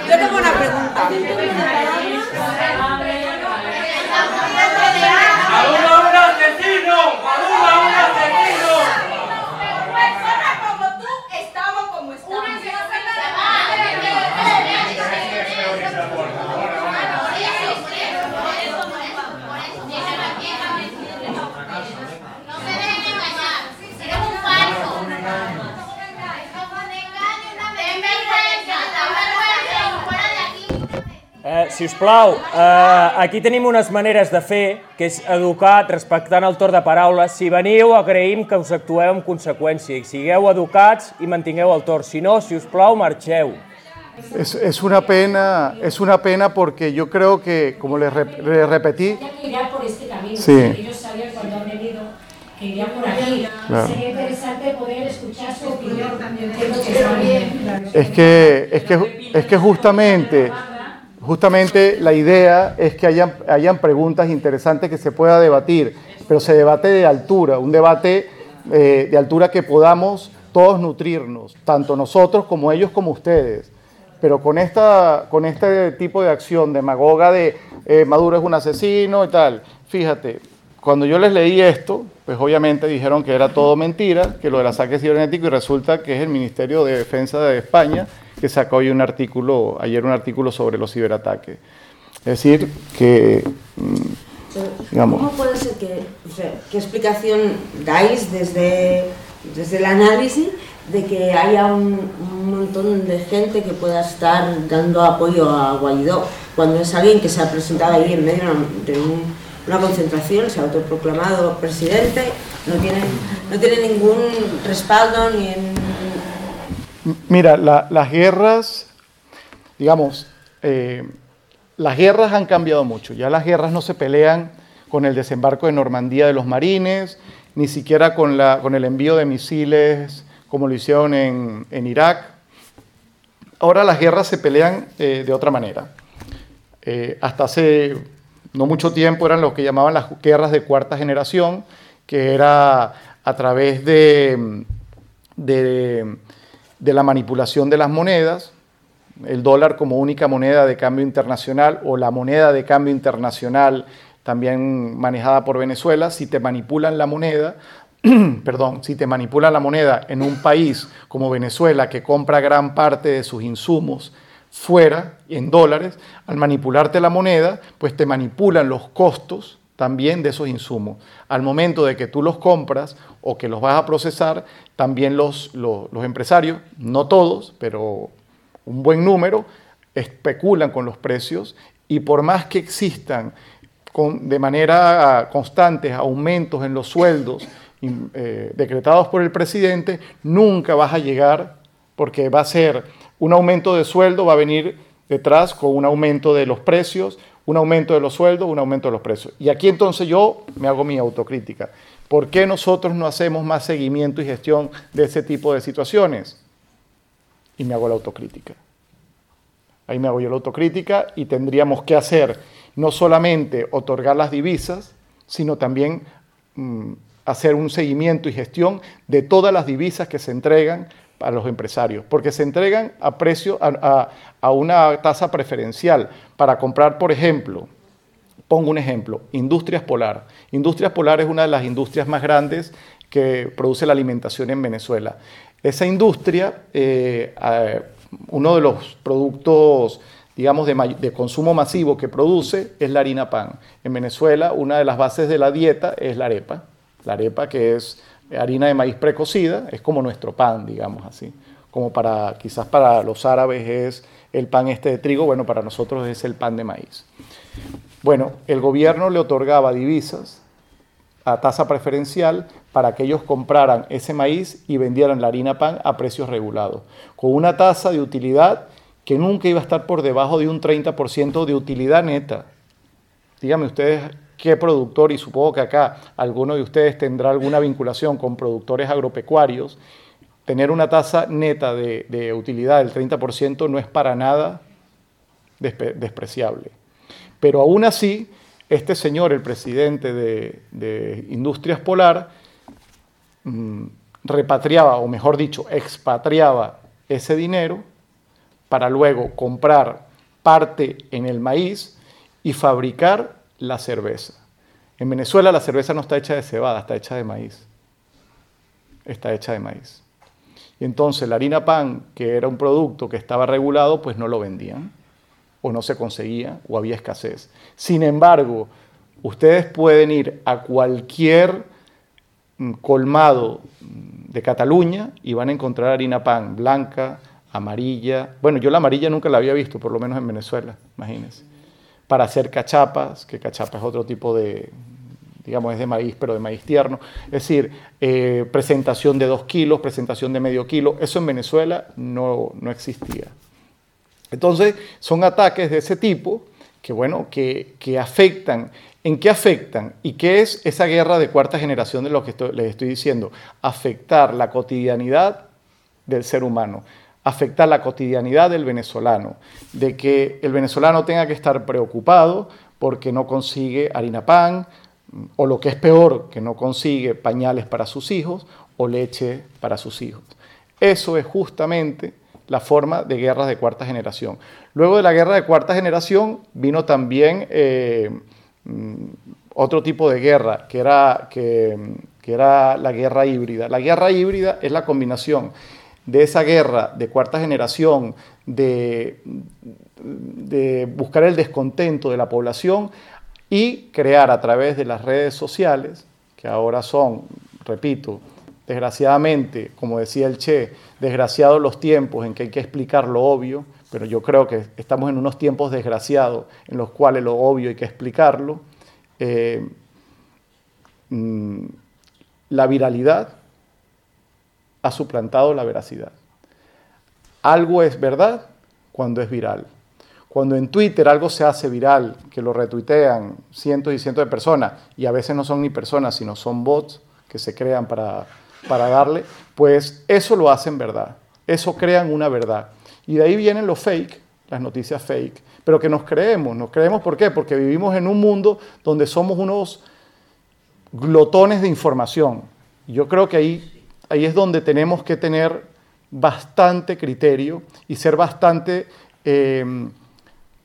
Yo tengo una pregunta. Si us plau, eh, aquí tenim unes maneres de fer, que és educat, respectant el torn de paraules. Si veniu, agraïm que us actueu en conseqüència i sigueu educats i mantingueu el torn. Si no, si us plau, marxeu. Es, es, una pena, es una pena porque yo creo que, como les, rep les repetí, que iría por este camino. Sí. Ellos sabían cuando han venido que iría por aquí. Claro. Sería interesante poder escuchar su opinión. Bien. es que, es que, es que justamente, justamente la idea es que hayan, hayan preguntas interesantes que se pueda debatir, pero se debate de altura, un debate eh, de altura que podamos todos nutrirnos, tanto nosotros como ellos como ustedes. Pero con, esta, con este tipo de acción demagoga de eh, Maduro es un asesino y tal, fíjate, cuando yo les leí esto, pues obviamente dijeron que era todo mentira, que lo del ataque cibernético y resulta que es el Ministerio de Defensa de España que sacó hoy un artículo, ayer un artículo sobre los ciberataques. Es decir, que, digamos... ¿Cómo puede ser que, o sea, qué explicación dais desde, desde el análisis de que haya un, un montón de gente que pueda estar dando apoyo a Guaidó, cuando es alguien que se ha presentado ahí en medio de un- una concentración, se ha autoproclamado presidente, no tiene, no tiene ningún respaldo ni en... Mira, la- las guerras, digamos, eh, las guerras han cambiado mucho. Ya las guerras no se pelean con el desembarco de Normandía de los marines, ni siquiera con, el envío de misiles como lo hicieron en, Irak. Ahora las guerras se pelean eh, de otra manera. Eh, hasta hace no mucho tiempo eran lo que llamaban las guerras de cuarta generación, que era a través de, de la manipulación de las monedas, el dólar como única moneda de cambio internacional o la moneda de cambio internacional también manejada por Venezuela, si te manipulan la moneda, perdón, si te manipulan la moneda en un país como Venezuela que compra gran parte de sus insumos fuera en dólares, al manipularte la moneda, pues te manipulan los costos también de esos insumos. Al momento de que tú los compras o que los vas a procesar, también los, los, empresarios, no todos, pero un buen número, especulan con los precios y por más que existan con, de manera constante aumentos en los sueldos eh, decretados por el presidente, nunca vas a llegar porque va a ser un aumento de sueldo, va a venir detrás con un aumento de los precios, un aumento de los sueldos, un aumento de los precios. Y aquí entonces yo me hago mi autocrítica. ¿Por qué nosotros no hacemos más seguimiento y gestión de ese tipo de situaciones? Y me hago la autocrítica. Ahí me hago yo la autocrítica y tendríamos que hacer no solamente otorgar las divisas, sino también mm, hacer un seguimiento y gestión de todas las divisas que se entregan a los empresarios, porque se entregan a precio, a, a, a una tasa preferencial para comprar, por ejemplo, pongo un ejemplo, Industrias Polar. Industrias Polar es una de las industrias más grandes que produce la alimentación en Venezuela. Esa industria, eh, uno de los productos digamos, de, de, consumo masivo que produce es la harina pan. En Venezuela, una de las bases de la dieta es la arepa. La arepa, que es harina de maíz precocida, es como nuestro pan, digamos así. Como para, quizás para los árabes es el pan este de trigo, bueno, para nosotros es el pan de maíz. Bueno, el gobierno le otorgaba divisas a tasa preferencial para que ellos compraran ese maíz y vendieran la harina pan a precios regulados, con una tasa de utilidad que nunca iba a estar por debajo de un 30% de utilidad neta. Díganme ustedes qué productor, y supongo que acá alguno de ustedes tendrá alguna vinculación con productores agropecuarios, tener una tasa neta de, utilidad del 30% no es para nada despreciable. Pero aún así, este señor, el presidente de, Industrias Polar, mmm, repatriaba, o mejor dicho, expatriaba ese dinero para luego comprar parte en el maíz y fabricar la cerveza. En Venezuela la cerveza no está hecha de cebada, está hecha de maíz. Está hecha de maíz. Y entonces la harina pan, que era un producto que estaba regulado, pues no lo vendían, o no se conseguía, o había escasez. Sin embargo, ustedes pueden ir a cualquier mm, colmado de Cataluña y van a encontrar harina pan blanca, amarilla. Bueno, yo la amarilla nunca la había visto, por lo menos en Venezuela, imagínense. Para hacer cachapas, que cachapa es otro tipo de, digamos, es de maíz, pero de maíz tierno. Es decir, eh, presentación de dos kilos, presentación de medio kilo. Eso en Venezuela no, no existía. Entonces, son ataques de ese tipo que, bueno, que, que afectan. ¿En qué afectan? ¿Y qué es esa guerra de cuarta generación de lo que les estoy diciendo? Afectar la cotidianidad del ser humano afectar la cotidianidad del venezolano, de que el venezolano tenga que estar preocupado porque no consigue harina pan, o lo que es peor, que no consigue pañales para sus hijos o leche para sus hijos. Eso es justamente la forma de guerras de cuarta generación. Luego de la guerra de cuarta generación vino también eh, otro tipo de guerra, que era, que era la guerra híbrida. La guerra híbrida es la combinación de esa guerra de cuarta generación, de, buscar el descontento de la población y crear a través de las redes sociales, que ahora son, repito, desgraciadamente, como decía el Che, desgraciados los tiempos en que hay que explicar lo obvio, pero yo creo que estamos en unos tiempos desgraciados en los cuales lo obvio hay que explicarlo. Eh, mm, la viralidad ha suplantado la veracidad. Algo es verdad cuando es viral. Cuando en Twitter algo se hace viral, que lo retuitean cientos y cientos de personas, y a veces no son ni personas, sino son bots que se crean para, para darle, pues eso lo hacen verdad. Eso crean una verdad. Y de ahí vienen los fake, las noticias fake, pero que nos creemos. Nos creemos ¿por qué? Porque vivimos en un mundo donde somos unos glotones de información. Yo creo que ahí, ahí es donde tenemos que tener bastante criterio y ser bastante... Eh,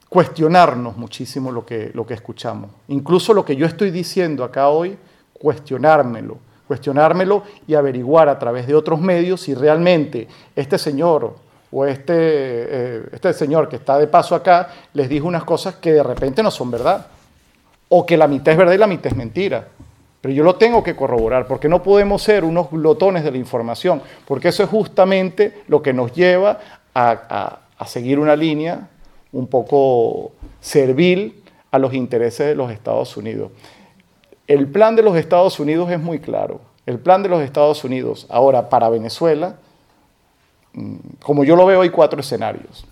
cuestionarnos muchísimo lo que, lo que escuchamos. Incluso lo que yo estoy diciendo acá hoy, cuestionármelo, cuestionármelo y averiguar a través de otros medios si realmente este señor o este, eh, este señor que está de paso acá les dijo unas cosas que de repente no son verdad, o que la mitad es verdad y la mitad es mentira. Pero yo lo tengo que corroborar, porque no podemos ser unos glotones de la información, porque eso es justamente lo que nos lleva a, seguir una línea un poco servil a los intereses de los Estados Unidos. El plan de los Estados Unidos es muy claro. El plan de los Estados Unidos ahora para Venezuela, mm, como yo lo veo, hay cuatro escenarios.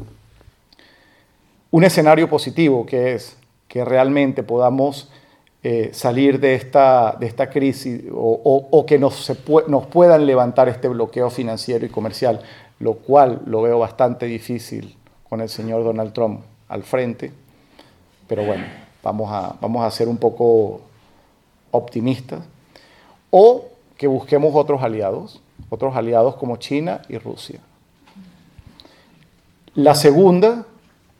Un escenario positivo que es que realmente podamos eh, salir de esta, de esta crisis o, que nos, nos puedan levantar este bloqueo financiero y comercial, lo cual lo veo bastante difícil con el señor Donald Trump al frente, pero bueno, vamos a, vamos a ser un poco optimistas, o que busquemos otros aliados, otros aliados como China y Rusia. La segunda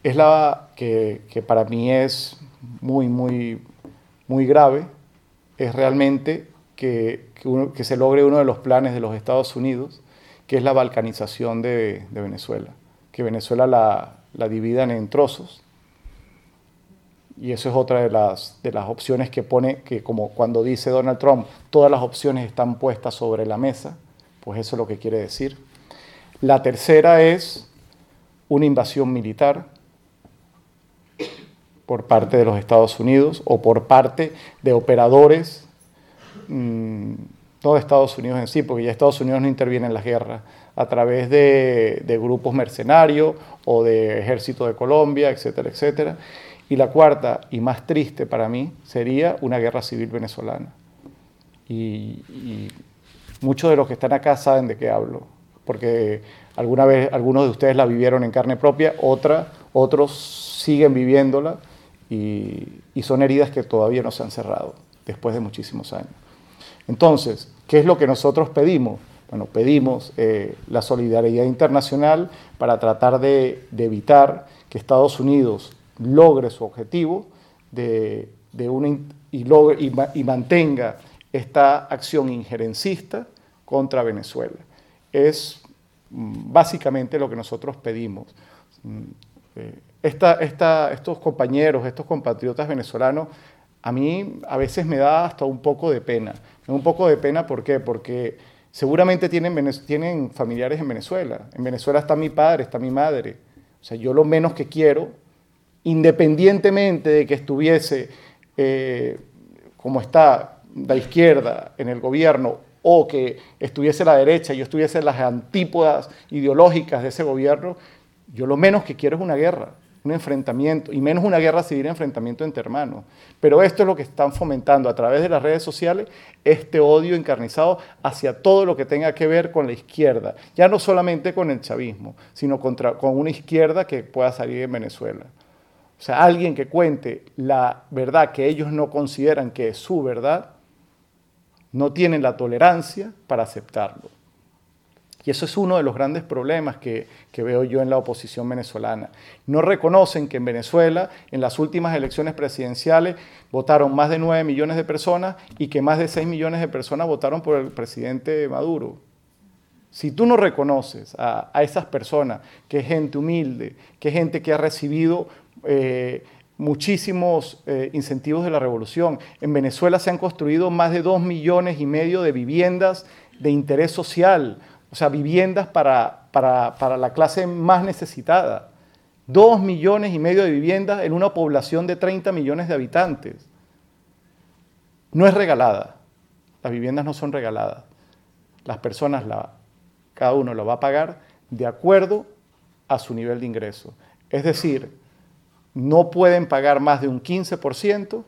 es la que, para mí es muy, muy, muy grave, es realmente que, que, se logre uno de los planes de los Estados Unidos, que es la balcanización de Venezuela que Venezuela la, la dividan en trozos. Y eso es otra de las, de las opciones que pone, que como cuando dice Donald Trump, todas las opciones están puestas sobre la mesa, pues eso es lo que quiere decir. La tercera es una invasión militar por parte de los Estados Unidos o por parte de operadores, mm, no de Estados Unidos en sí, porque ya Estados Unidos no interviene en las guerras, a través de, grupos mercenarios o de ejército de Colombia, etcétera, etcétera. Y la cuarta y más triste para mí sería una guerra civil venezolana. Y, muchos de los que están acá saben de qué hablo, porque alguna vez algunos de ustedes la vivieron en carne propia, otra, otros siguen viviéndola y, son heridas que todavía no se han cerrado después de muchísimos años. Entonces, ¿qué es lo que nosotros pedimos? Bueno, pedimos eh, la solidaridad internacional para tratar de, evitar que Estados Unidos logre su objetivo de, una, y, logre, y, mantenga esta acción injerencista contra Venezuela. Es mm, básicamente lo que nosotros pedimos. Mm, eh, estos compañeros, estos compatriotas venezolanos, a mí a veces me da hasta un poco de pena. Un poco de pena, ¿por qué? Porque Seguramente tienen, tienen familiares en Venezuela. En Venezuela está mi padre, está mi madre. O sea, yo lo menos que quiero, independientemente de que estuviese eh, como está la izquierda en el gobierno o que estuviese la derecha y yo estuviese en las antípodas ideológicas de ese gobierno, yo lo menos que quiero es una guerra un enfrentamiento, y menos una guerra civil, enfrentamiento entre hermanos. Pero esto es lo que están fomentando a través de las redes sociales, este odio encarnizado hacia todo lo que tenga que ver con la izquierda, ya no solamente con el chavismo, sino contra, con una izquierda que pueda salir en Venezuela. O sea, alguien que cuente la verdad que ellos no consideran que es su verdad, no tienen la tolerancia para aceptarlo. Y eso es uno de los grandes problemas que, veo yo en la oposición venezolana. No reconocen que en Venezuela, en las últimas elecciones presidenciales, votaron más de 9 millones de personas y que más de 6 millones de personas votaron por el presidente Maduro. Si tú no reconoces a, esas personas, que es gente humilde, que es gente que ha recibido eh, muchísimos eh, incentivos de la revolución, en Venezuela se han construido más de 2 millones y medio de viviendas de interés social, o sea, viviendas para, para, para la clase más necesitada. Dos millones y medio de viviendas en una población de 30 millones de habitantes. No es regalada. Las viviendas no son regaladas. Las personas, la, cada uno lo va a pagar de acuerdo a su nivel de ingreso. Es decir, no pueden pagar más de un 15%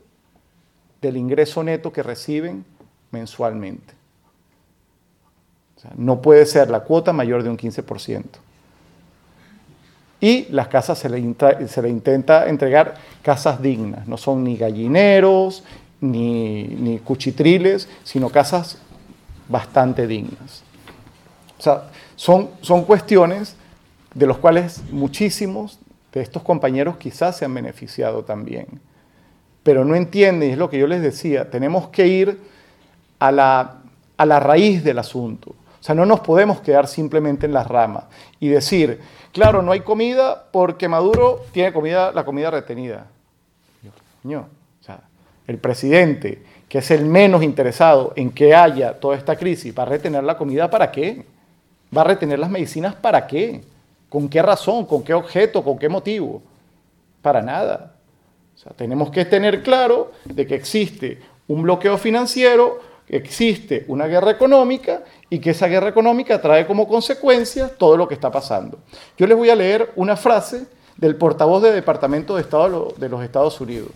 del ingreso neto que reciben mensualmente. No puede ser la cuota mayor de un 15%. Y las casas se le, se le, intenta entregar casas dignas, no son ni gallineros, ni, ni cuchitriles, sino casas bastante dignas. O sea, son, son cuestiones de las cuales muchísimos de estos compañeros quizás se han beneficiado también. Pero no entienden, y es lo que yo les decía, tenemos que ir a la, a la raíz del asunto. O sea, no nos podemos quedar simplemente en las ramas y decir, claro, no hay comida porque Maduro tiene comida, la comida retenida. No, o sea, el presidente, que es el menos interesado en que haya toda esta crisis, ¿va a retener la comida para qué? ¿Va a retener las medicinas para qué? ¿Con qué razón? ¿Con qué objeto? ¿Con qué motivo? Para nada. O sea, tenemos que tener claro de que existe un bloqueo financiero, existe una guerra económica y que esa guerra económica trae como consecuencia todo lo que está pasando. Yo les voy a leer una frase del portavoz del Departamento de Estado de los Estados Unidos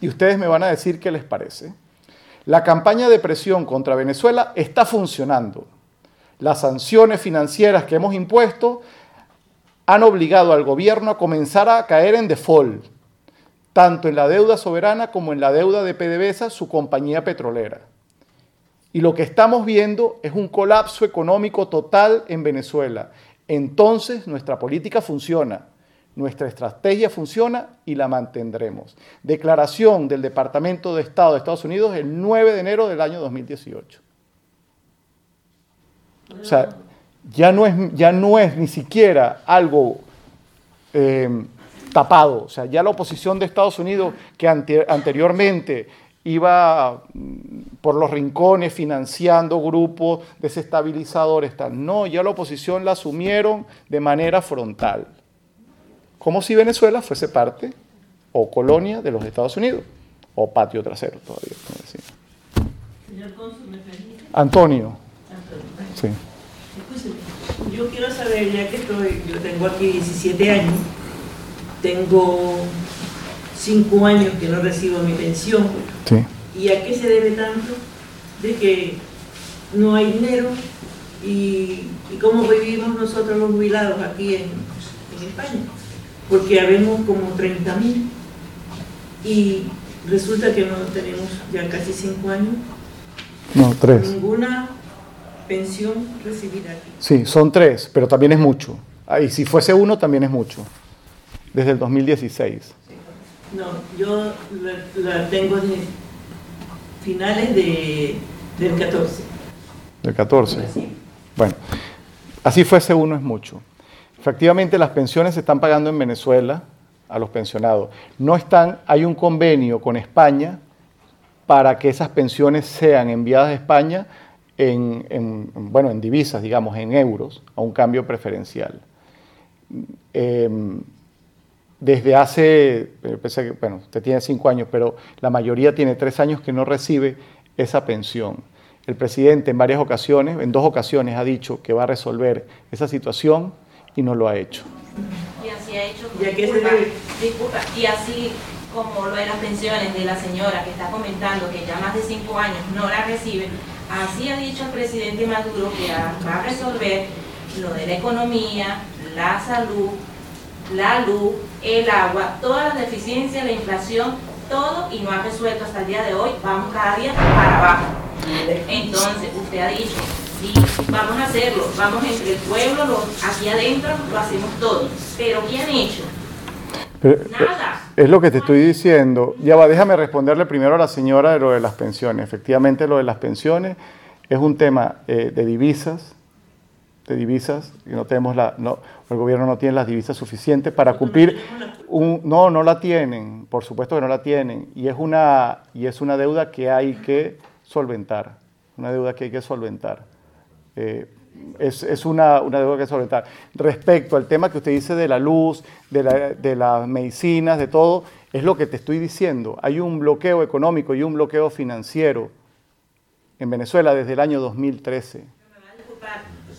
y ustedes me van a decir qué les parece. La campaña de presión contra Venezuela está funcionando. Las sanciones financieras que hemos impuesto han obligado al gobierno a comenzar a caer en default, tanto en la deuda soberana como en la deuda de PDVSA, su compañía petrolera. Y lo que estamos viendo es un colapso económico total en Venezuela. Entonces nuestra política funciona, nuestra estrategia funciona y la mantendremos. Declaración del Departamento de Estado de Estados Unidos el 9 de enero del año 2018. O sea, ya no es, ya no es ni siquiera algo eh, tapado. O sea, ya la oposición de Estados Unidos, que anteriormente iba mm, por los rincones financiando grupos desestabilizadores, tal. no, ya la oposición la asumieron de manera frontal. Como si Venezuela fuese parte o colonia de los Estados Unidos, o patio trasero todavía. Señor Antonio. Antonio. Sí yo quiero saber, ya que estoy, yo tengo aquí 17 años, tengo 5 años que no recibo mi pensión, ¿y a qué se debe tanto? De que no hay dinero y, cómo vivimos nosotros los jubilados aquí en, en España, porque habemos como 30.000 y resulta que no tenemos ya casi 5 años. No, tres. Ninguna pensión recibida aquí. Sí, son tres, pero también es mucho. Y si fuese uno, también es mucho. Desde el 2016. No, yo la, tengo de finales de, del 14. Del 14. Bueno, así fuese uno es mucho. Efectivamente, las pensiones se están pagando en Venezuela a los pensionados. No están, hay un convenio con España para que esas pensiones sean enviadas a España en, bueno, en divisas, digamos, en euros, a un cambio preferencial. Em, desde hace, que, bueno, usted tiene cinco años, pero la mayoría tiene tres años que no recibe esa pensión. El presidente en varias ocasiones, en dos ocasiones, ha dicho que va a resolver esa situación y no lo ha hecho. Y así ha hecho, disculpa, y así como lo de las pensiones de la señora que está comentando que ya más de cinco años no la recibe, Así ha dicho el presidente Maduro que va a resolver lo de la economía, la salud, la luz, el agua, todas las deficiencias, la inflación, todo y no ha resuelto hasta el día de hoy, vamos cada día para abajo. Entonces, usted ha dicho, sí, vamos a hacerlo, vamos entre el pueblo, aquí adentro lo hacemos todo, pero ¿qué han hecho? Nada. Es lo que te estoy diciendo. Ya va, déjame responderle primero a la señora de lo de las pensiones. Efectivamente, lo de las pensiones es un tema eh, de divisas, de divisas, y no tenemos la, no, el gobierno no tiene las divisas suficientes para cumplir un, no, no la tienen, por supuesto que no la tienen, y es una, y es una deuda que hay que solventar, una deuda que hay que solventar. Eh, es, es una, una, deuda que solventar. Respecto al tema que usted dice de la luz, de, la, de las medicinas, de todo, es lo que te estoy diciendo. Hay un bloqueo económico y un bloqueo financiero en Venezuela desde el año 2013.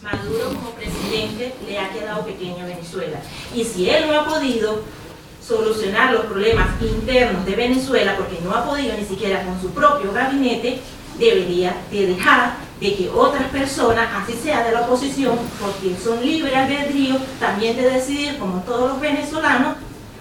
Maduro como presidente le ha quedado pequeño a Venezuela. Y si él no ha podido solucionar los problemas internos de Venezuela, porque no ha podido ni siquiera con su propio gabinete, debería de dejar de que otras personas, así sea de la oposición, porque son libres albedrío también de decidir, como todos los venezolanos,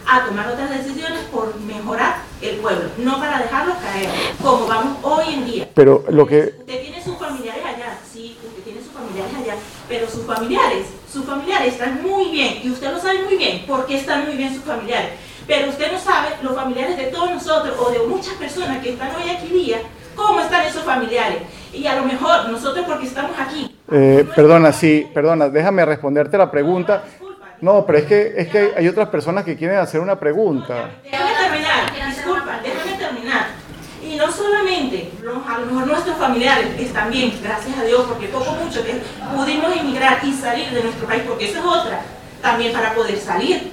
a tomar otras decisiones por mejorar el pueblo, no para dejarlos caer, como vamos hoy en día. Pero lo que... Usted tiene sus familiares allá, sí, usted tiene sus familiares allá, pero sus familiares, sus familiares están muy bien, y usted lo sabe muy bien, porque están muy bien sus familiares. Pero usted no sabe los familiares de todos nosotros, o de muchas personas que están hoy aquí día, cómo están esos familiares. Y a lo mejor nosotros porque estamos aquí. Eh, perdona, sí, perdona, déjame responderte la pregunta. No, pero es que, es que hay otras personas que quieren hacer una pregunta. Déjame terminar, disculpa, déjame terminar. Y no solamente, a lo mejor nuestros familiares están bien, gracias a Dios, porque poco mucho que pudimos emigrar y salir de nuestro país, porque eso es otra, también para poder salir.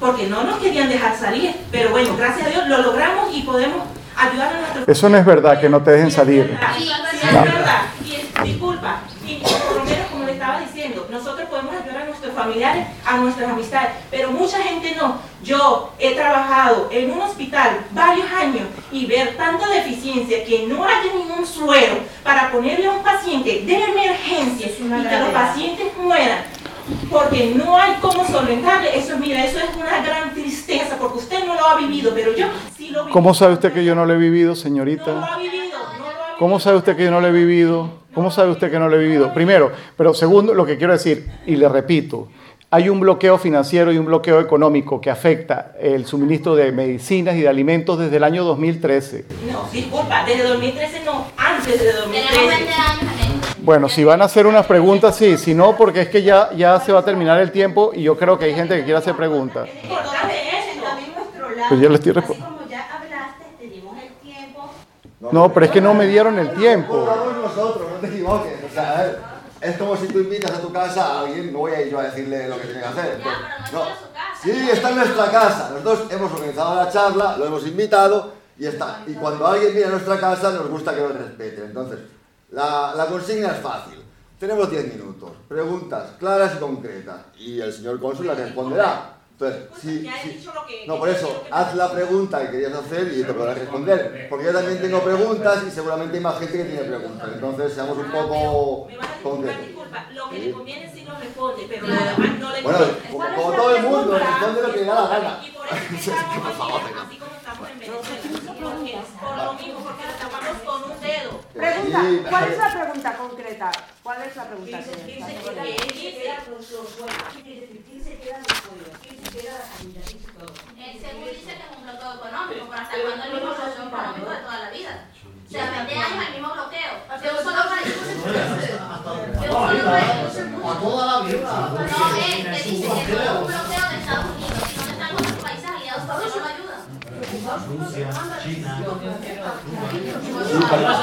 Porque no nos querían dejar salir, pero bueno, gracias a Dios lo logramos y podemos ayudar a nuestros Eso no es verdad, que no te dejen salir. Sí, es verdad. Y, disculpa, y por lo menos como le estaba diciendo, nosotros podemos ayudar a nuestros familiares, a nuestras amistades, pero mucha gente no. Yo he trabajado en un hospital varios años y ver tanta deficiencia que no haya ningún suero para ponerle a un paciente de emergencia y que los pacientes mueran porque no hay cómo solventarle. Eso, mira, eso es una gran tristeza, porque usted no lo ha vivido, pero yo sí lo he vivido. ¿Cómo sabe usted que yo no lo he vivido, señorita? No lo ha vivido, no lo ha vivido. ¿Cómo sabe usted que yo no lo he vivido? ¿Cómo sabe usted que no lo he vivido? Primero, pero segundo, lo que quiero decir, y le repito, hay un bloqueo financiero y un bloqueo económico que afecta el suministro de medicinas y de alimentos desde el año 2013. No, disculpa, desde 2013 no, antes de 2013. Bueno, si van a hacer unas preguntas, sí, si no, porque es que ya, ya se va a terminar el tiempo y yo creo que hay gente que quiere hacer preguntas. Pues ya le estoy respondiendo. No, pero es que no me dieron el tiempo. nosotros, no te equivoques. O sea, es como si tú invitas a tu casa a alguien, no voy a ir yo a decirle lo que tiene que hacer. no. Sí, está en nuestra casa. Nosotros hemos organizado la charla, lo hemos invitado y está. Y cuando alguien viene a nuestra casa, nos gusta que nos respeten. Entonces, la, la consigna es fácil. Tenemos 10 minutos, preguntas claras y concretas. Y el señor cónsul la responderá. Entonces, sí, sí. No, por eso, haz la pregunta que querías hacer y te podrás responder. Porque yo también tengo preguntas y seguramente hay más gente que tiene preguntas. Entonces, seamos un poco concretos. Disculpa, lo que le conviene si no responde, pero lo demás no le Bueno, como todo el mundo, responde lo que le da la gana. Y por eso estamos así como estamos en Venezuela. Por lo mismo, porque lo tapamos con un dedo. Pregunta, ¿cuál es la pregunta concreta? ¿Cuál es la pregunta? ¿Quién se queda con su sueldo? ¿Quién se queda con su sueldo? ¿Quién se queda todo? Según dice que es un bloqueo económico, pero hasta cuando el mismo bloqueo económico de toda la vida. O sea, 20 años el mismo bloqueo. De un solo país no se puede De un solo país no se puede. A toda la vida. No, él te dice que es un bloqueo de Estados Unidos. ¿Y dónde están los países aliados ayudan? Rusia, China.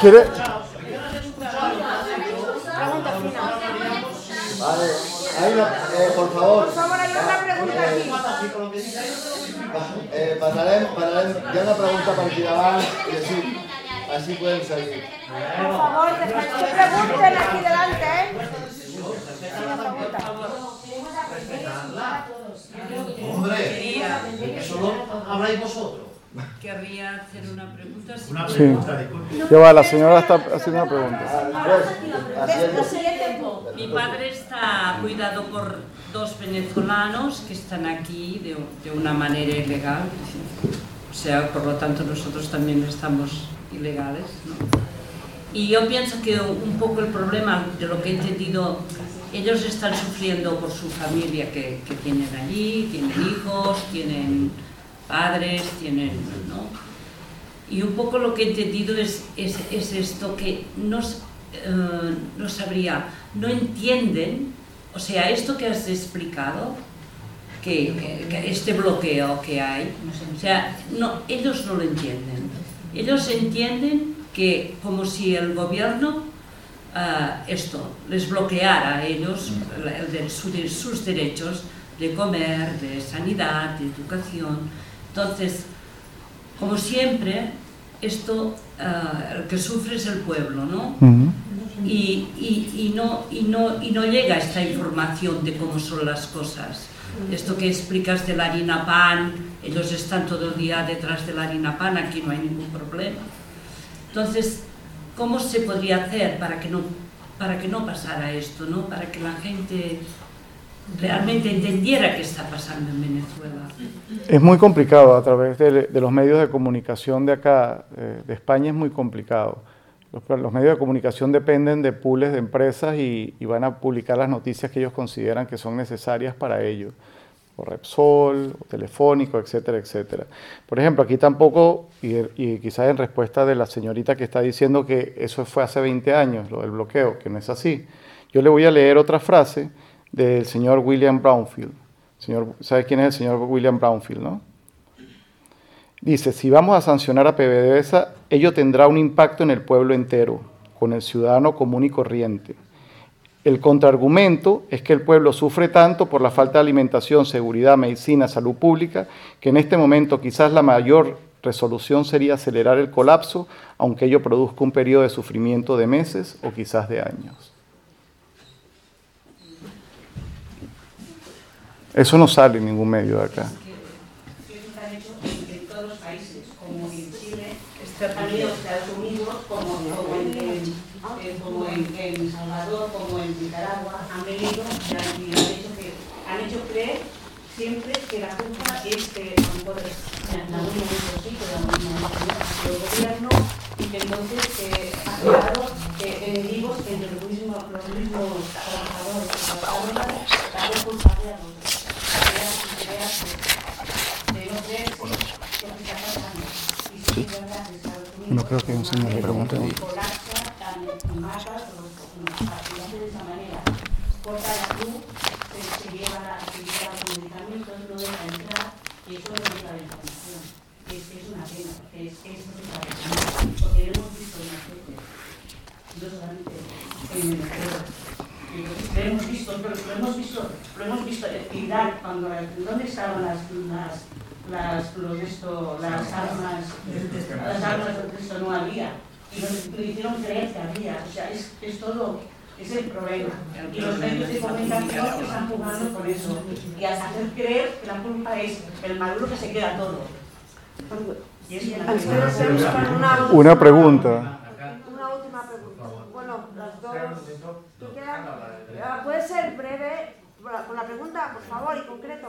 ¿Quiere? Vale, hay una, eh, por favor. Por favor, hay una pregunta aquí. Eh, pasarem, pasarem, hi ha una pregunta per aquí davant i així, així podem seguir. Por favor, que pregunten aquí delante, ¿eh? Hombre, eso lo habláis vosotros. Querría hacer una pregunta. Si Una Sí. pregunta, disculpe. Ya va, la señora está haciendo una pregunta. Mi padre está cuidado por dos venezolanos que están aquí de, de una manera ilegal. O sea, por lo tanto nosotros también estamos ilegales. ¿no? Y yo pienso que un poco el problema de lo que he entendido, ellos están sufriendo por su familia que, que tienen allí, tienen hijos, tienen padres, tienen... ¿no? Y un poco lo que he entendido es, es, es esto, que no, eh, no sabría, no entienden, o sea, esto que has explicado, que, que- que este bloqueo que hay, o sea, no, ellos no lo entienden. Ellos entienden que como si el gobierno eh, esto, les bloqueara a ellos el de- su- de sus derechos de comer, de sanidad, de educación. Entonces, como siempre, esto, eh, el que sufre es el pueblo, ¿no? Y, y- y no, y, no, y no llega esta información de cómo son las cosas. Esto que explicas de la harina pan, ellos están todo el día detrás de la harina pan, aquí no hay ningún problema. Entonces, ¿cómo se podría hacer para que no, para que no pasara esto, ¿no? para que la gente realmente entendiera qué está pasando en Venezuela? Es muy complicado a través de, de los medios de comunicación de acá, eh, de España es muy complicado. Los, medios de comunicación dependen de pools de empresas y, van a publicar las noticias que ellos consideran que son necesarias para ello, o Repsol, o Telefónico, etcétera, etcétera. Por ejemplo, aquí tampoco, y, y quizás en respuesta de la señorita que está diciendo que eso fue hace 20 años, lo del bloqueo, que no es así. Yo le voy a leer otra frase del señor William Brownfield. Señor, ¿Sabe quién es el señor William Brownfield, no? Dice, si vamos a sancionar a PDVSA, ello tendrá un impacto en el pueblo entero, con el ciudadano común y corriente. El contraargumento es que el pueblo sufre tanto por la falta de alimentación, seguridad, medicina, salud pública, que en este momento quizás la mayor resolución sería acelerar el colapso, aunque ello produzca un periodo de sufrimiento de meses o quizás de años. Eso no sale en ningún medio de acá. que eso está hecho en, en todos los países, como en También en Estados Unidos, como, en, eh, como en, Salvador, como en Nicaragua, han venido y han, hecho que, han hecho creer siempre que la culpa es de algún momento sí, gobierno y que entonces eh, ha creado eh, enemigos entre los mismos, los mismos trabajadores y trabajadoras para ideas de- de no creer que está pasando. Y No creo que un señor le pregunte. Lo hemos visto Lo hemos visto, lo hemos visto, ¿dónde estaban las, las, las, los esto, las armas, las armas de esto no había? Y nos lo hicieron creer que había, o sea, es, es todo, es el problema. Y los medios de comunicación están jugando con eso, y a hacer creer que la culpa es el Maduro que se queda todo. Una pregunta. Una última pregunta. Bueno, las dos. Ah, Puede ser breve, con la pregunta, por favor, y concreto.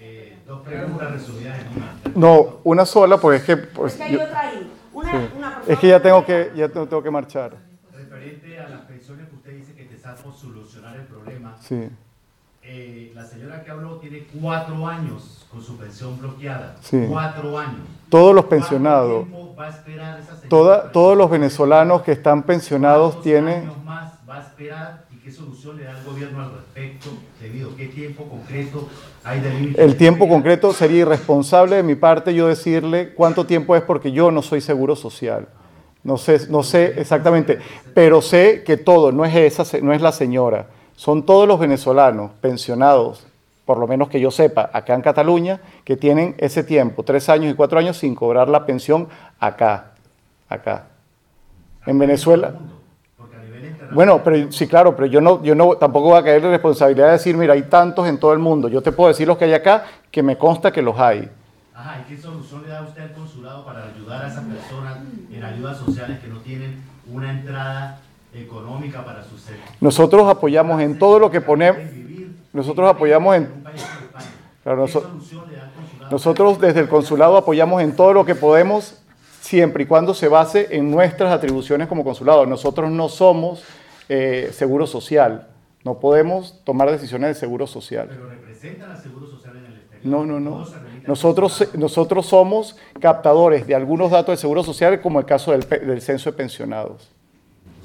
Eh, dos preguntas resumidas en una. No, una sola, pues es que... pues, Es que hay yo- otra ahí. Una, sí. una Es que ya tengo que, ya tengo, tengo que marchar. Referente a las pensiones que usted dice que te por solucionar el problema. Sí. Eh, la señora que habló tiene cuatro años con su pensión bloqueada. Sí. Cuatro años. Todos los pensionados, ¿Cuánto tiempo va a esperar esa señora? toda, todos los venezolanos que están pensionados tienen... años más va a esperar qué solución le da el gobierno al respecto? Debido a qué tiempo concreto hay de límite. El tiempo concreto sería irresponsable de mi parte yo decirle cuánto tiempo es porque yo no soy seguro social. No sé, no sé exactamente, pero sé que todo, no es, esa, no es la señora, son todos los venezolanos pensionados, por lo menos que yo sepa, acá en Cataluña, que tienen ese tiempo, tres años y cuatro años sin cobrar la pensión acá, acá. En Venezuela. Bueno, pero sí, claro, pero yo no, yo no tampoco voy a caer en responsabilidad de decir, mira, hay tantos en todo el mundo. Yo te puedo decir los que hay acá, que me consta que los hay. Ajá, ¿y qué solución le da usted al consulado para ayudar a esas personas en ayudas sociales que no tienen una entrada económica para su ser? Nosotros apoyamos en todo lo que ponemos. Nosotros apoyamos en. Claro, noso- nosotros desde el consulado apoyamos en todo lo que podemos, siempre y cuando se base en nuestras atribuciones como consulado. Nosotros no somos eh, seguro social. No podemos tomar decisiones de seguro social. Pero representan al Seguro Social en el exterior. No, no, no. Nosotros, nosotros somos captadores de algunos datos del Seguro Social, como el caso del censo de pensionados.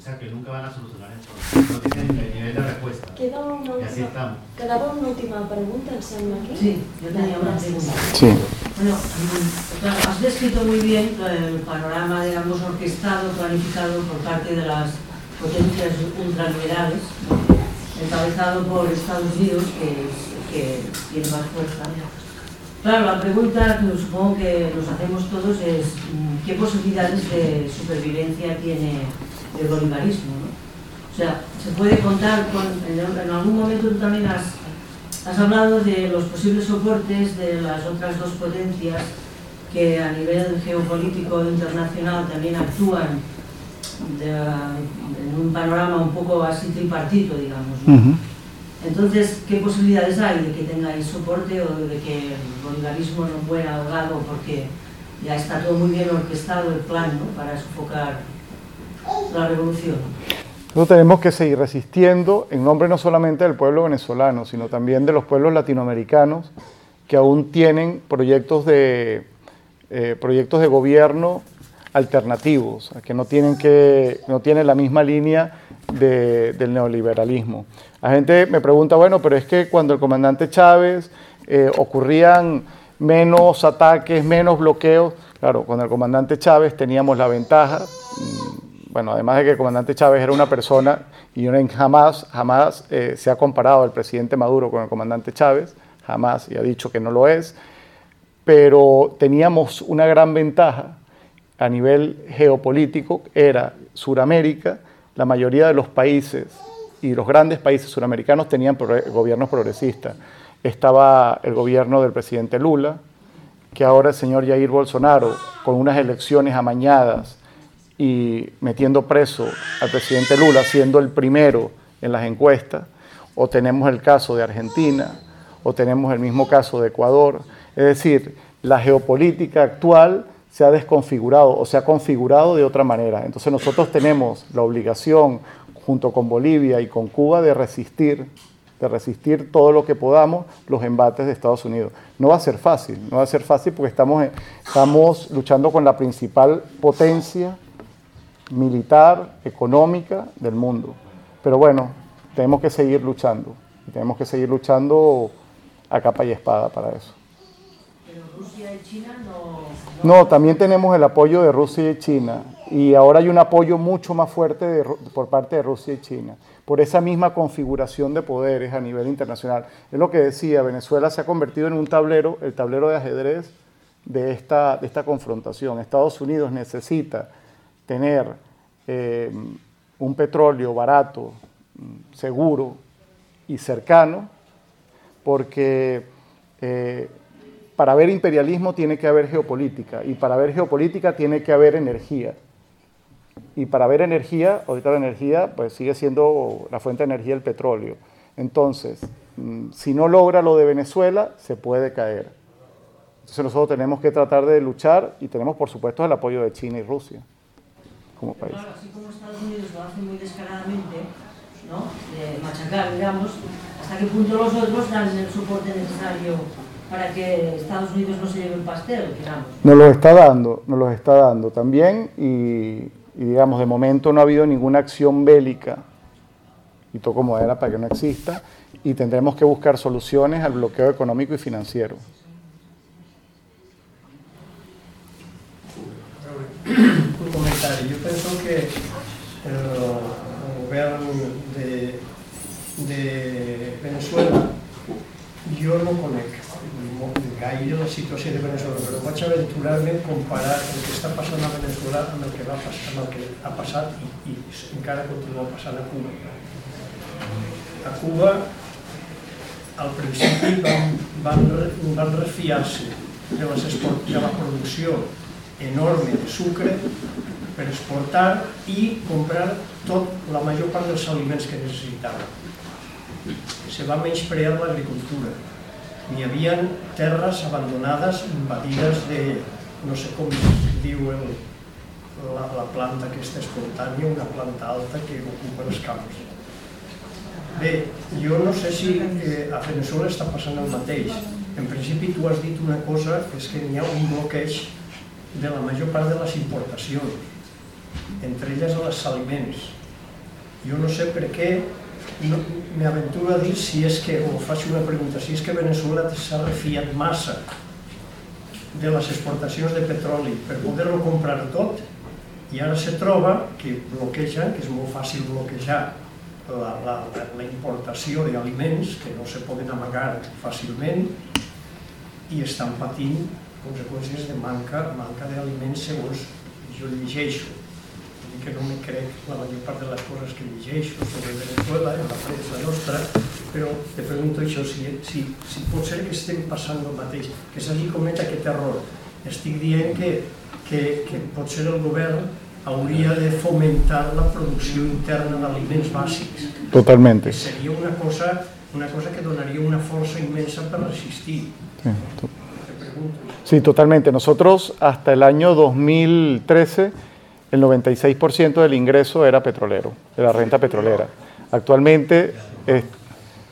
O sea que nunca van a solucionar esto. No tienen el nivel de respuesta. Queda una Y así última, estamos. quedava una última pregunta, em sembla, aquí. Sí, yo tenía una pregunta. Sí. Bueno, mm, has descrito muy bien el panorama, digamos, orquestado, planificado por parte de las potencias ultraliberales, encabezado por Estados Unidos, que, que tiene más fuerza. Claro, la pregunta que supongo que nos hacemos todos es mm, ¿qué posibilidades de supervivencia tiene el bolivarismo? ¿no? O sea, se puede contar con, en, algún momento tú también has, has hablado de los posibles soportes de las otras dos potencias que a nivel geopolítico internacional también actúan en un panorama un poco así tripartito, digamos. Entonces, ¿qué posibilidades hay de que tengáis soporte o de que el bolivarismo no muera ahogado porque ya está todo muy bien orquestado el plan ¿no? para sofocar la revolución? Nosotros tenemos que seguir resistiendo en nombre no solamente del pueblo venezolano, sino también de los pueblos latinoamericanos que aún tienen proyectos de, eh, proyectos de gobierno alternativos, que no tienen, que, no tienen la misma línea del neoliberalismo. La gente me pregunta, bueno, pero es que cuando el comandante Chávez eh, ocurrían menos ataques, menos bloqueos, claro, cuando el comandante Chávez teníamos la ventaja, bueno, además de que el comandante Chávez era una persona y jamás, jamás eh, se ha comparado el presidente Maduro con el comandante Chávez, jamás, y ha dicho que no lo es, pero teníamos una gran ventaja a nivel geopolítico, era Suramérica, la mayoría de los países y los grandes países suramericanos tenían gobiernos progresistas. Estaba el gobierno del presidente Lula, que ahora el señor Jair Bolsonaro, con unas elecciones amañadas y metiendo preso al presidente Lula, siendo el primero en las encuestas, o tenemos el caso de Argentina, o tenemos el mismo caso de Ecuador. Es decir, la geopolítica actual se ha desconfigurado o se ha configurado de otra manera. Entonces nosotros tenemos la obligación, junto con Bolivia y con Cuba, de resistir, de resistir todo lo que podamos los embates de Estados Unidos. No va a ser fácil, no va a ser fácil porque estamos, estamos luchando con la principal potencia militar, económica del mundo. Pero bueno, tenemos que seguir luchando, tenemos que seguir luchando a capa y espada para eso. Rusia y China no, no... también tenemos el apoyo de Rusia y China. Y ahora hay un apoyo mucho más fuerte por parte de Rusia y China, por esa misma configuración de poderes a nivel internacional. Es lo que decía, Venezuela se ha convertido en un tablero, el tablero de ajedrez de esta, de esta confrontación. Estados Unidos necesita tener eh, un petróleo barato, seguro y cercano, porque eh, para haber imperialismo tiene que haber geopolítica y para haber geopolítica tiene que haber energía. Y para haber energía, ahorita la energía pues sigue siendo la fuente de energía el petróleo. Entonces, mm, si no logra lo de Venezuela, se puede caer. Entonces nosotros tenemos que tratar de luchar y tenemos por supuesto el apoyo de China y Rusia como país. Claro, así como Estados Unidos lo hace muy descaradamente, ¿no? de machacar, digamos, ¿hasta qué punto los otros dan el soporte necesario para que Estados Unidos no se lleve un pastel, digamos. Nos lo está dando, nos lo está dando también y, digamos, de momento no ha habido ninguna acción bélica, y todo como era para que no exista, y tendremos que buscar soluciones al bloqueo económico y financiero. Un comentario. Yo pienso que el gobierno de, de Venezuela jo no conec gaire la situació de Venezuela, però vaig aventurar-me a comparar el que està passant a Venezuela amb el que, va passar, amb el que ha passat i, i encara continua passant a Cuba. A Cuba, al principi, van, van, van refiar-se de, de la producció enorme de sucre per exportar i comprar tot la major part dels aliments que necessitaven se va menysprear l'agricultura. Hi havia terres abandonades, invadides de, no sé com diu el, la, la planta aquesta espontània, una planta alta que ocupa els camps. Bé, jo no sé si eh, a Venezuela està passant el mateix. En principi tu has dit una cosa, és que n'hi ha un bloqueig de la major part de les importacions, entre elles els aliments. Jo no sé per què no, me aventuro a dir si és que, o faig una pregunta, si és que Venezuela s'ha refiat massa de les exportacions de petroli per poder-lo comprar tot I ara se troba que bloquegen, que és molt fàcil bloquejar la, la, la importació d'aliments que no se poden amagar fàcilment i estan patint conseqüències de manca, manca d'aliments segons jo llegeixo. Que no me crec la major part de les coses que llegeixo sobre Venezuela en la premsa nostra, però te pregunto això, si, si, si pot ser que estem passant el mateix, que s'hagi comet aquest error. Estic dient que, que, que potser el govern hauria de fomentar la producció interna d'aliments bàsics. Totalmente. Que seria una cosa, una cosa que donaria una força immensa per resistir. Sí, sí, totalmente. Nosotros hasta el año 2013 el 96% del ingreso era petrolero, de la renta petrolera. Actualmente es,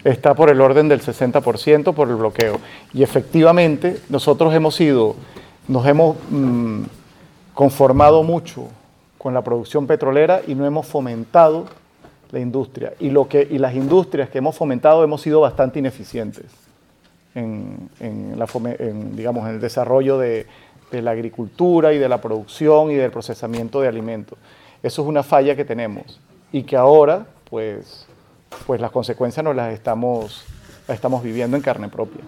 está por el orden del 60% por el bloqueo. Y efectivamente nosotros hemos sido, nos hemos mmm, conformado mucho con la producción petrolera y no hemos fomentado la industria. Y, lo que, y las industrias que hemos fomentado hemos sido bastante ineficientes en, en, la, en digamos, en el desarrollo de, de, la agricultura y de la producción y del procesamiento de alimentos. Eso es una falla que tenemos y que ahora, pues, pues las consecuencias nos las estamos, estamos viviendo en carne propia.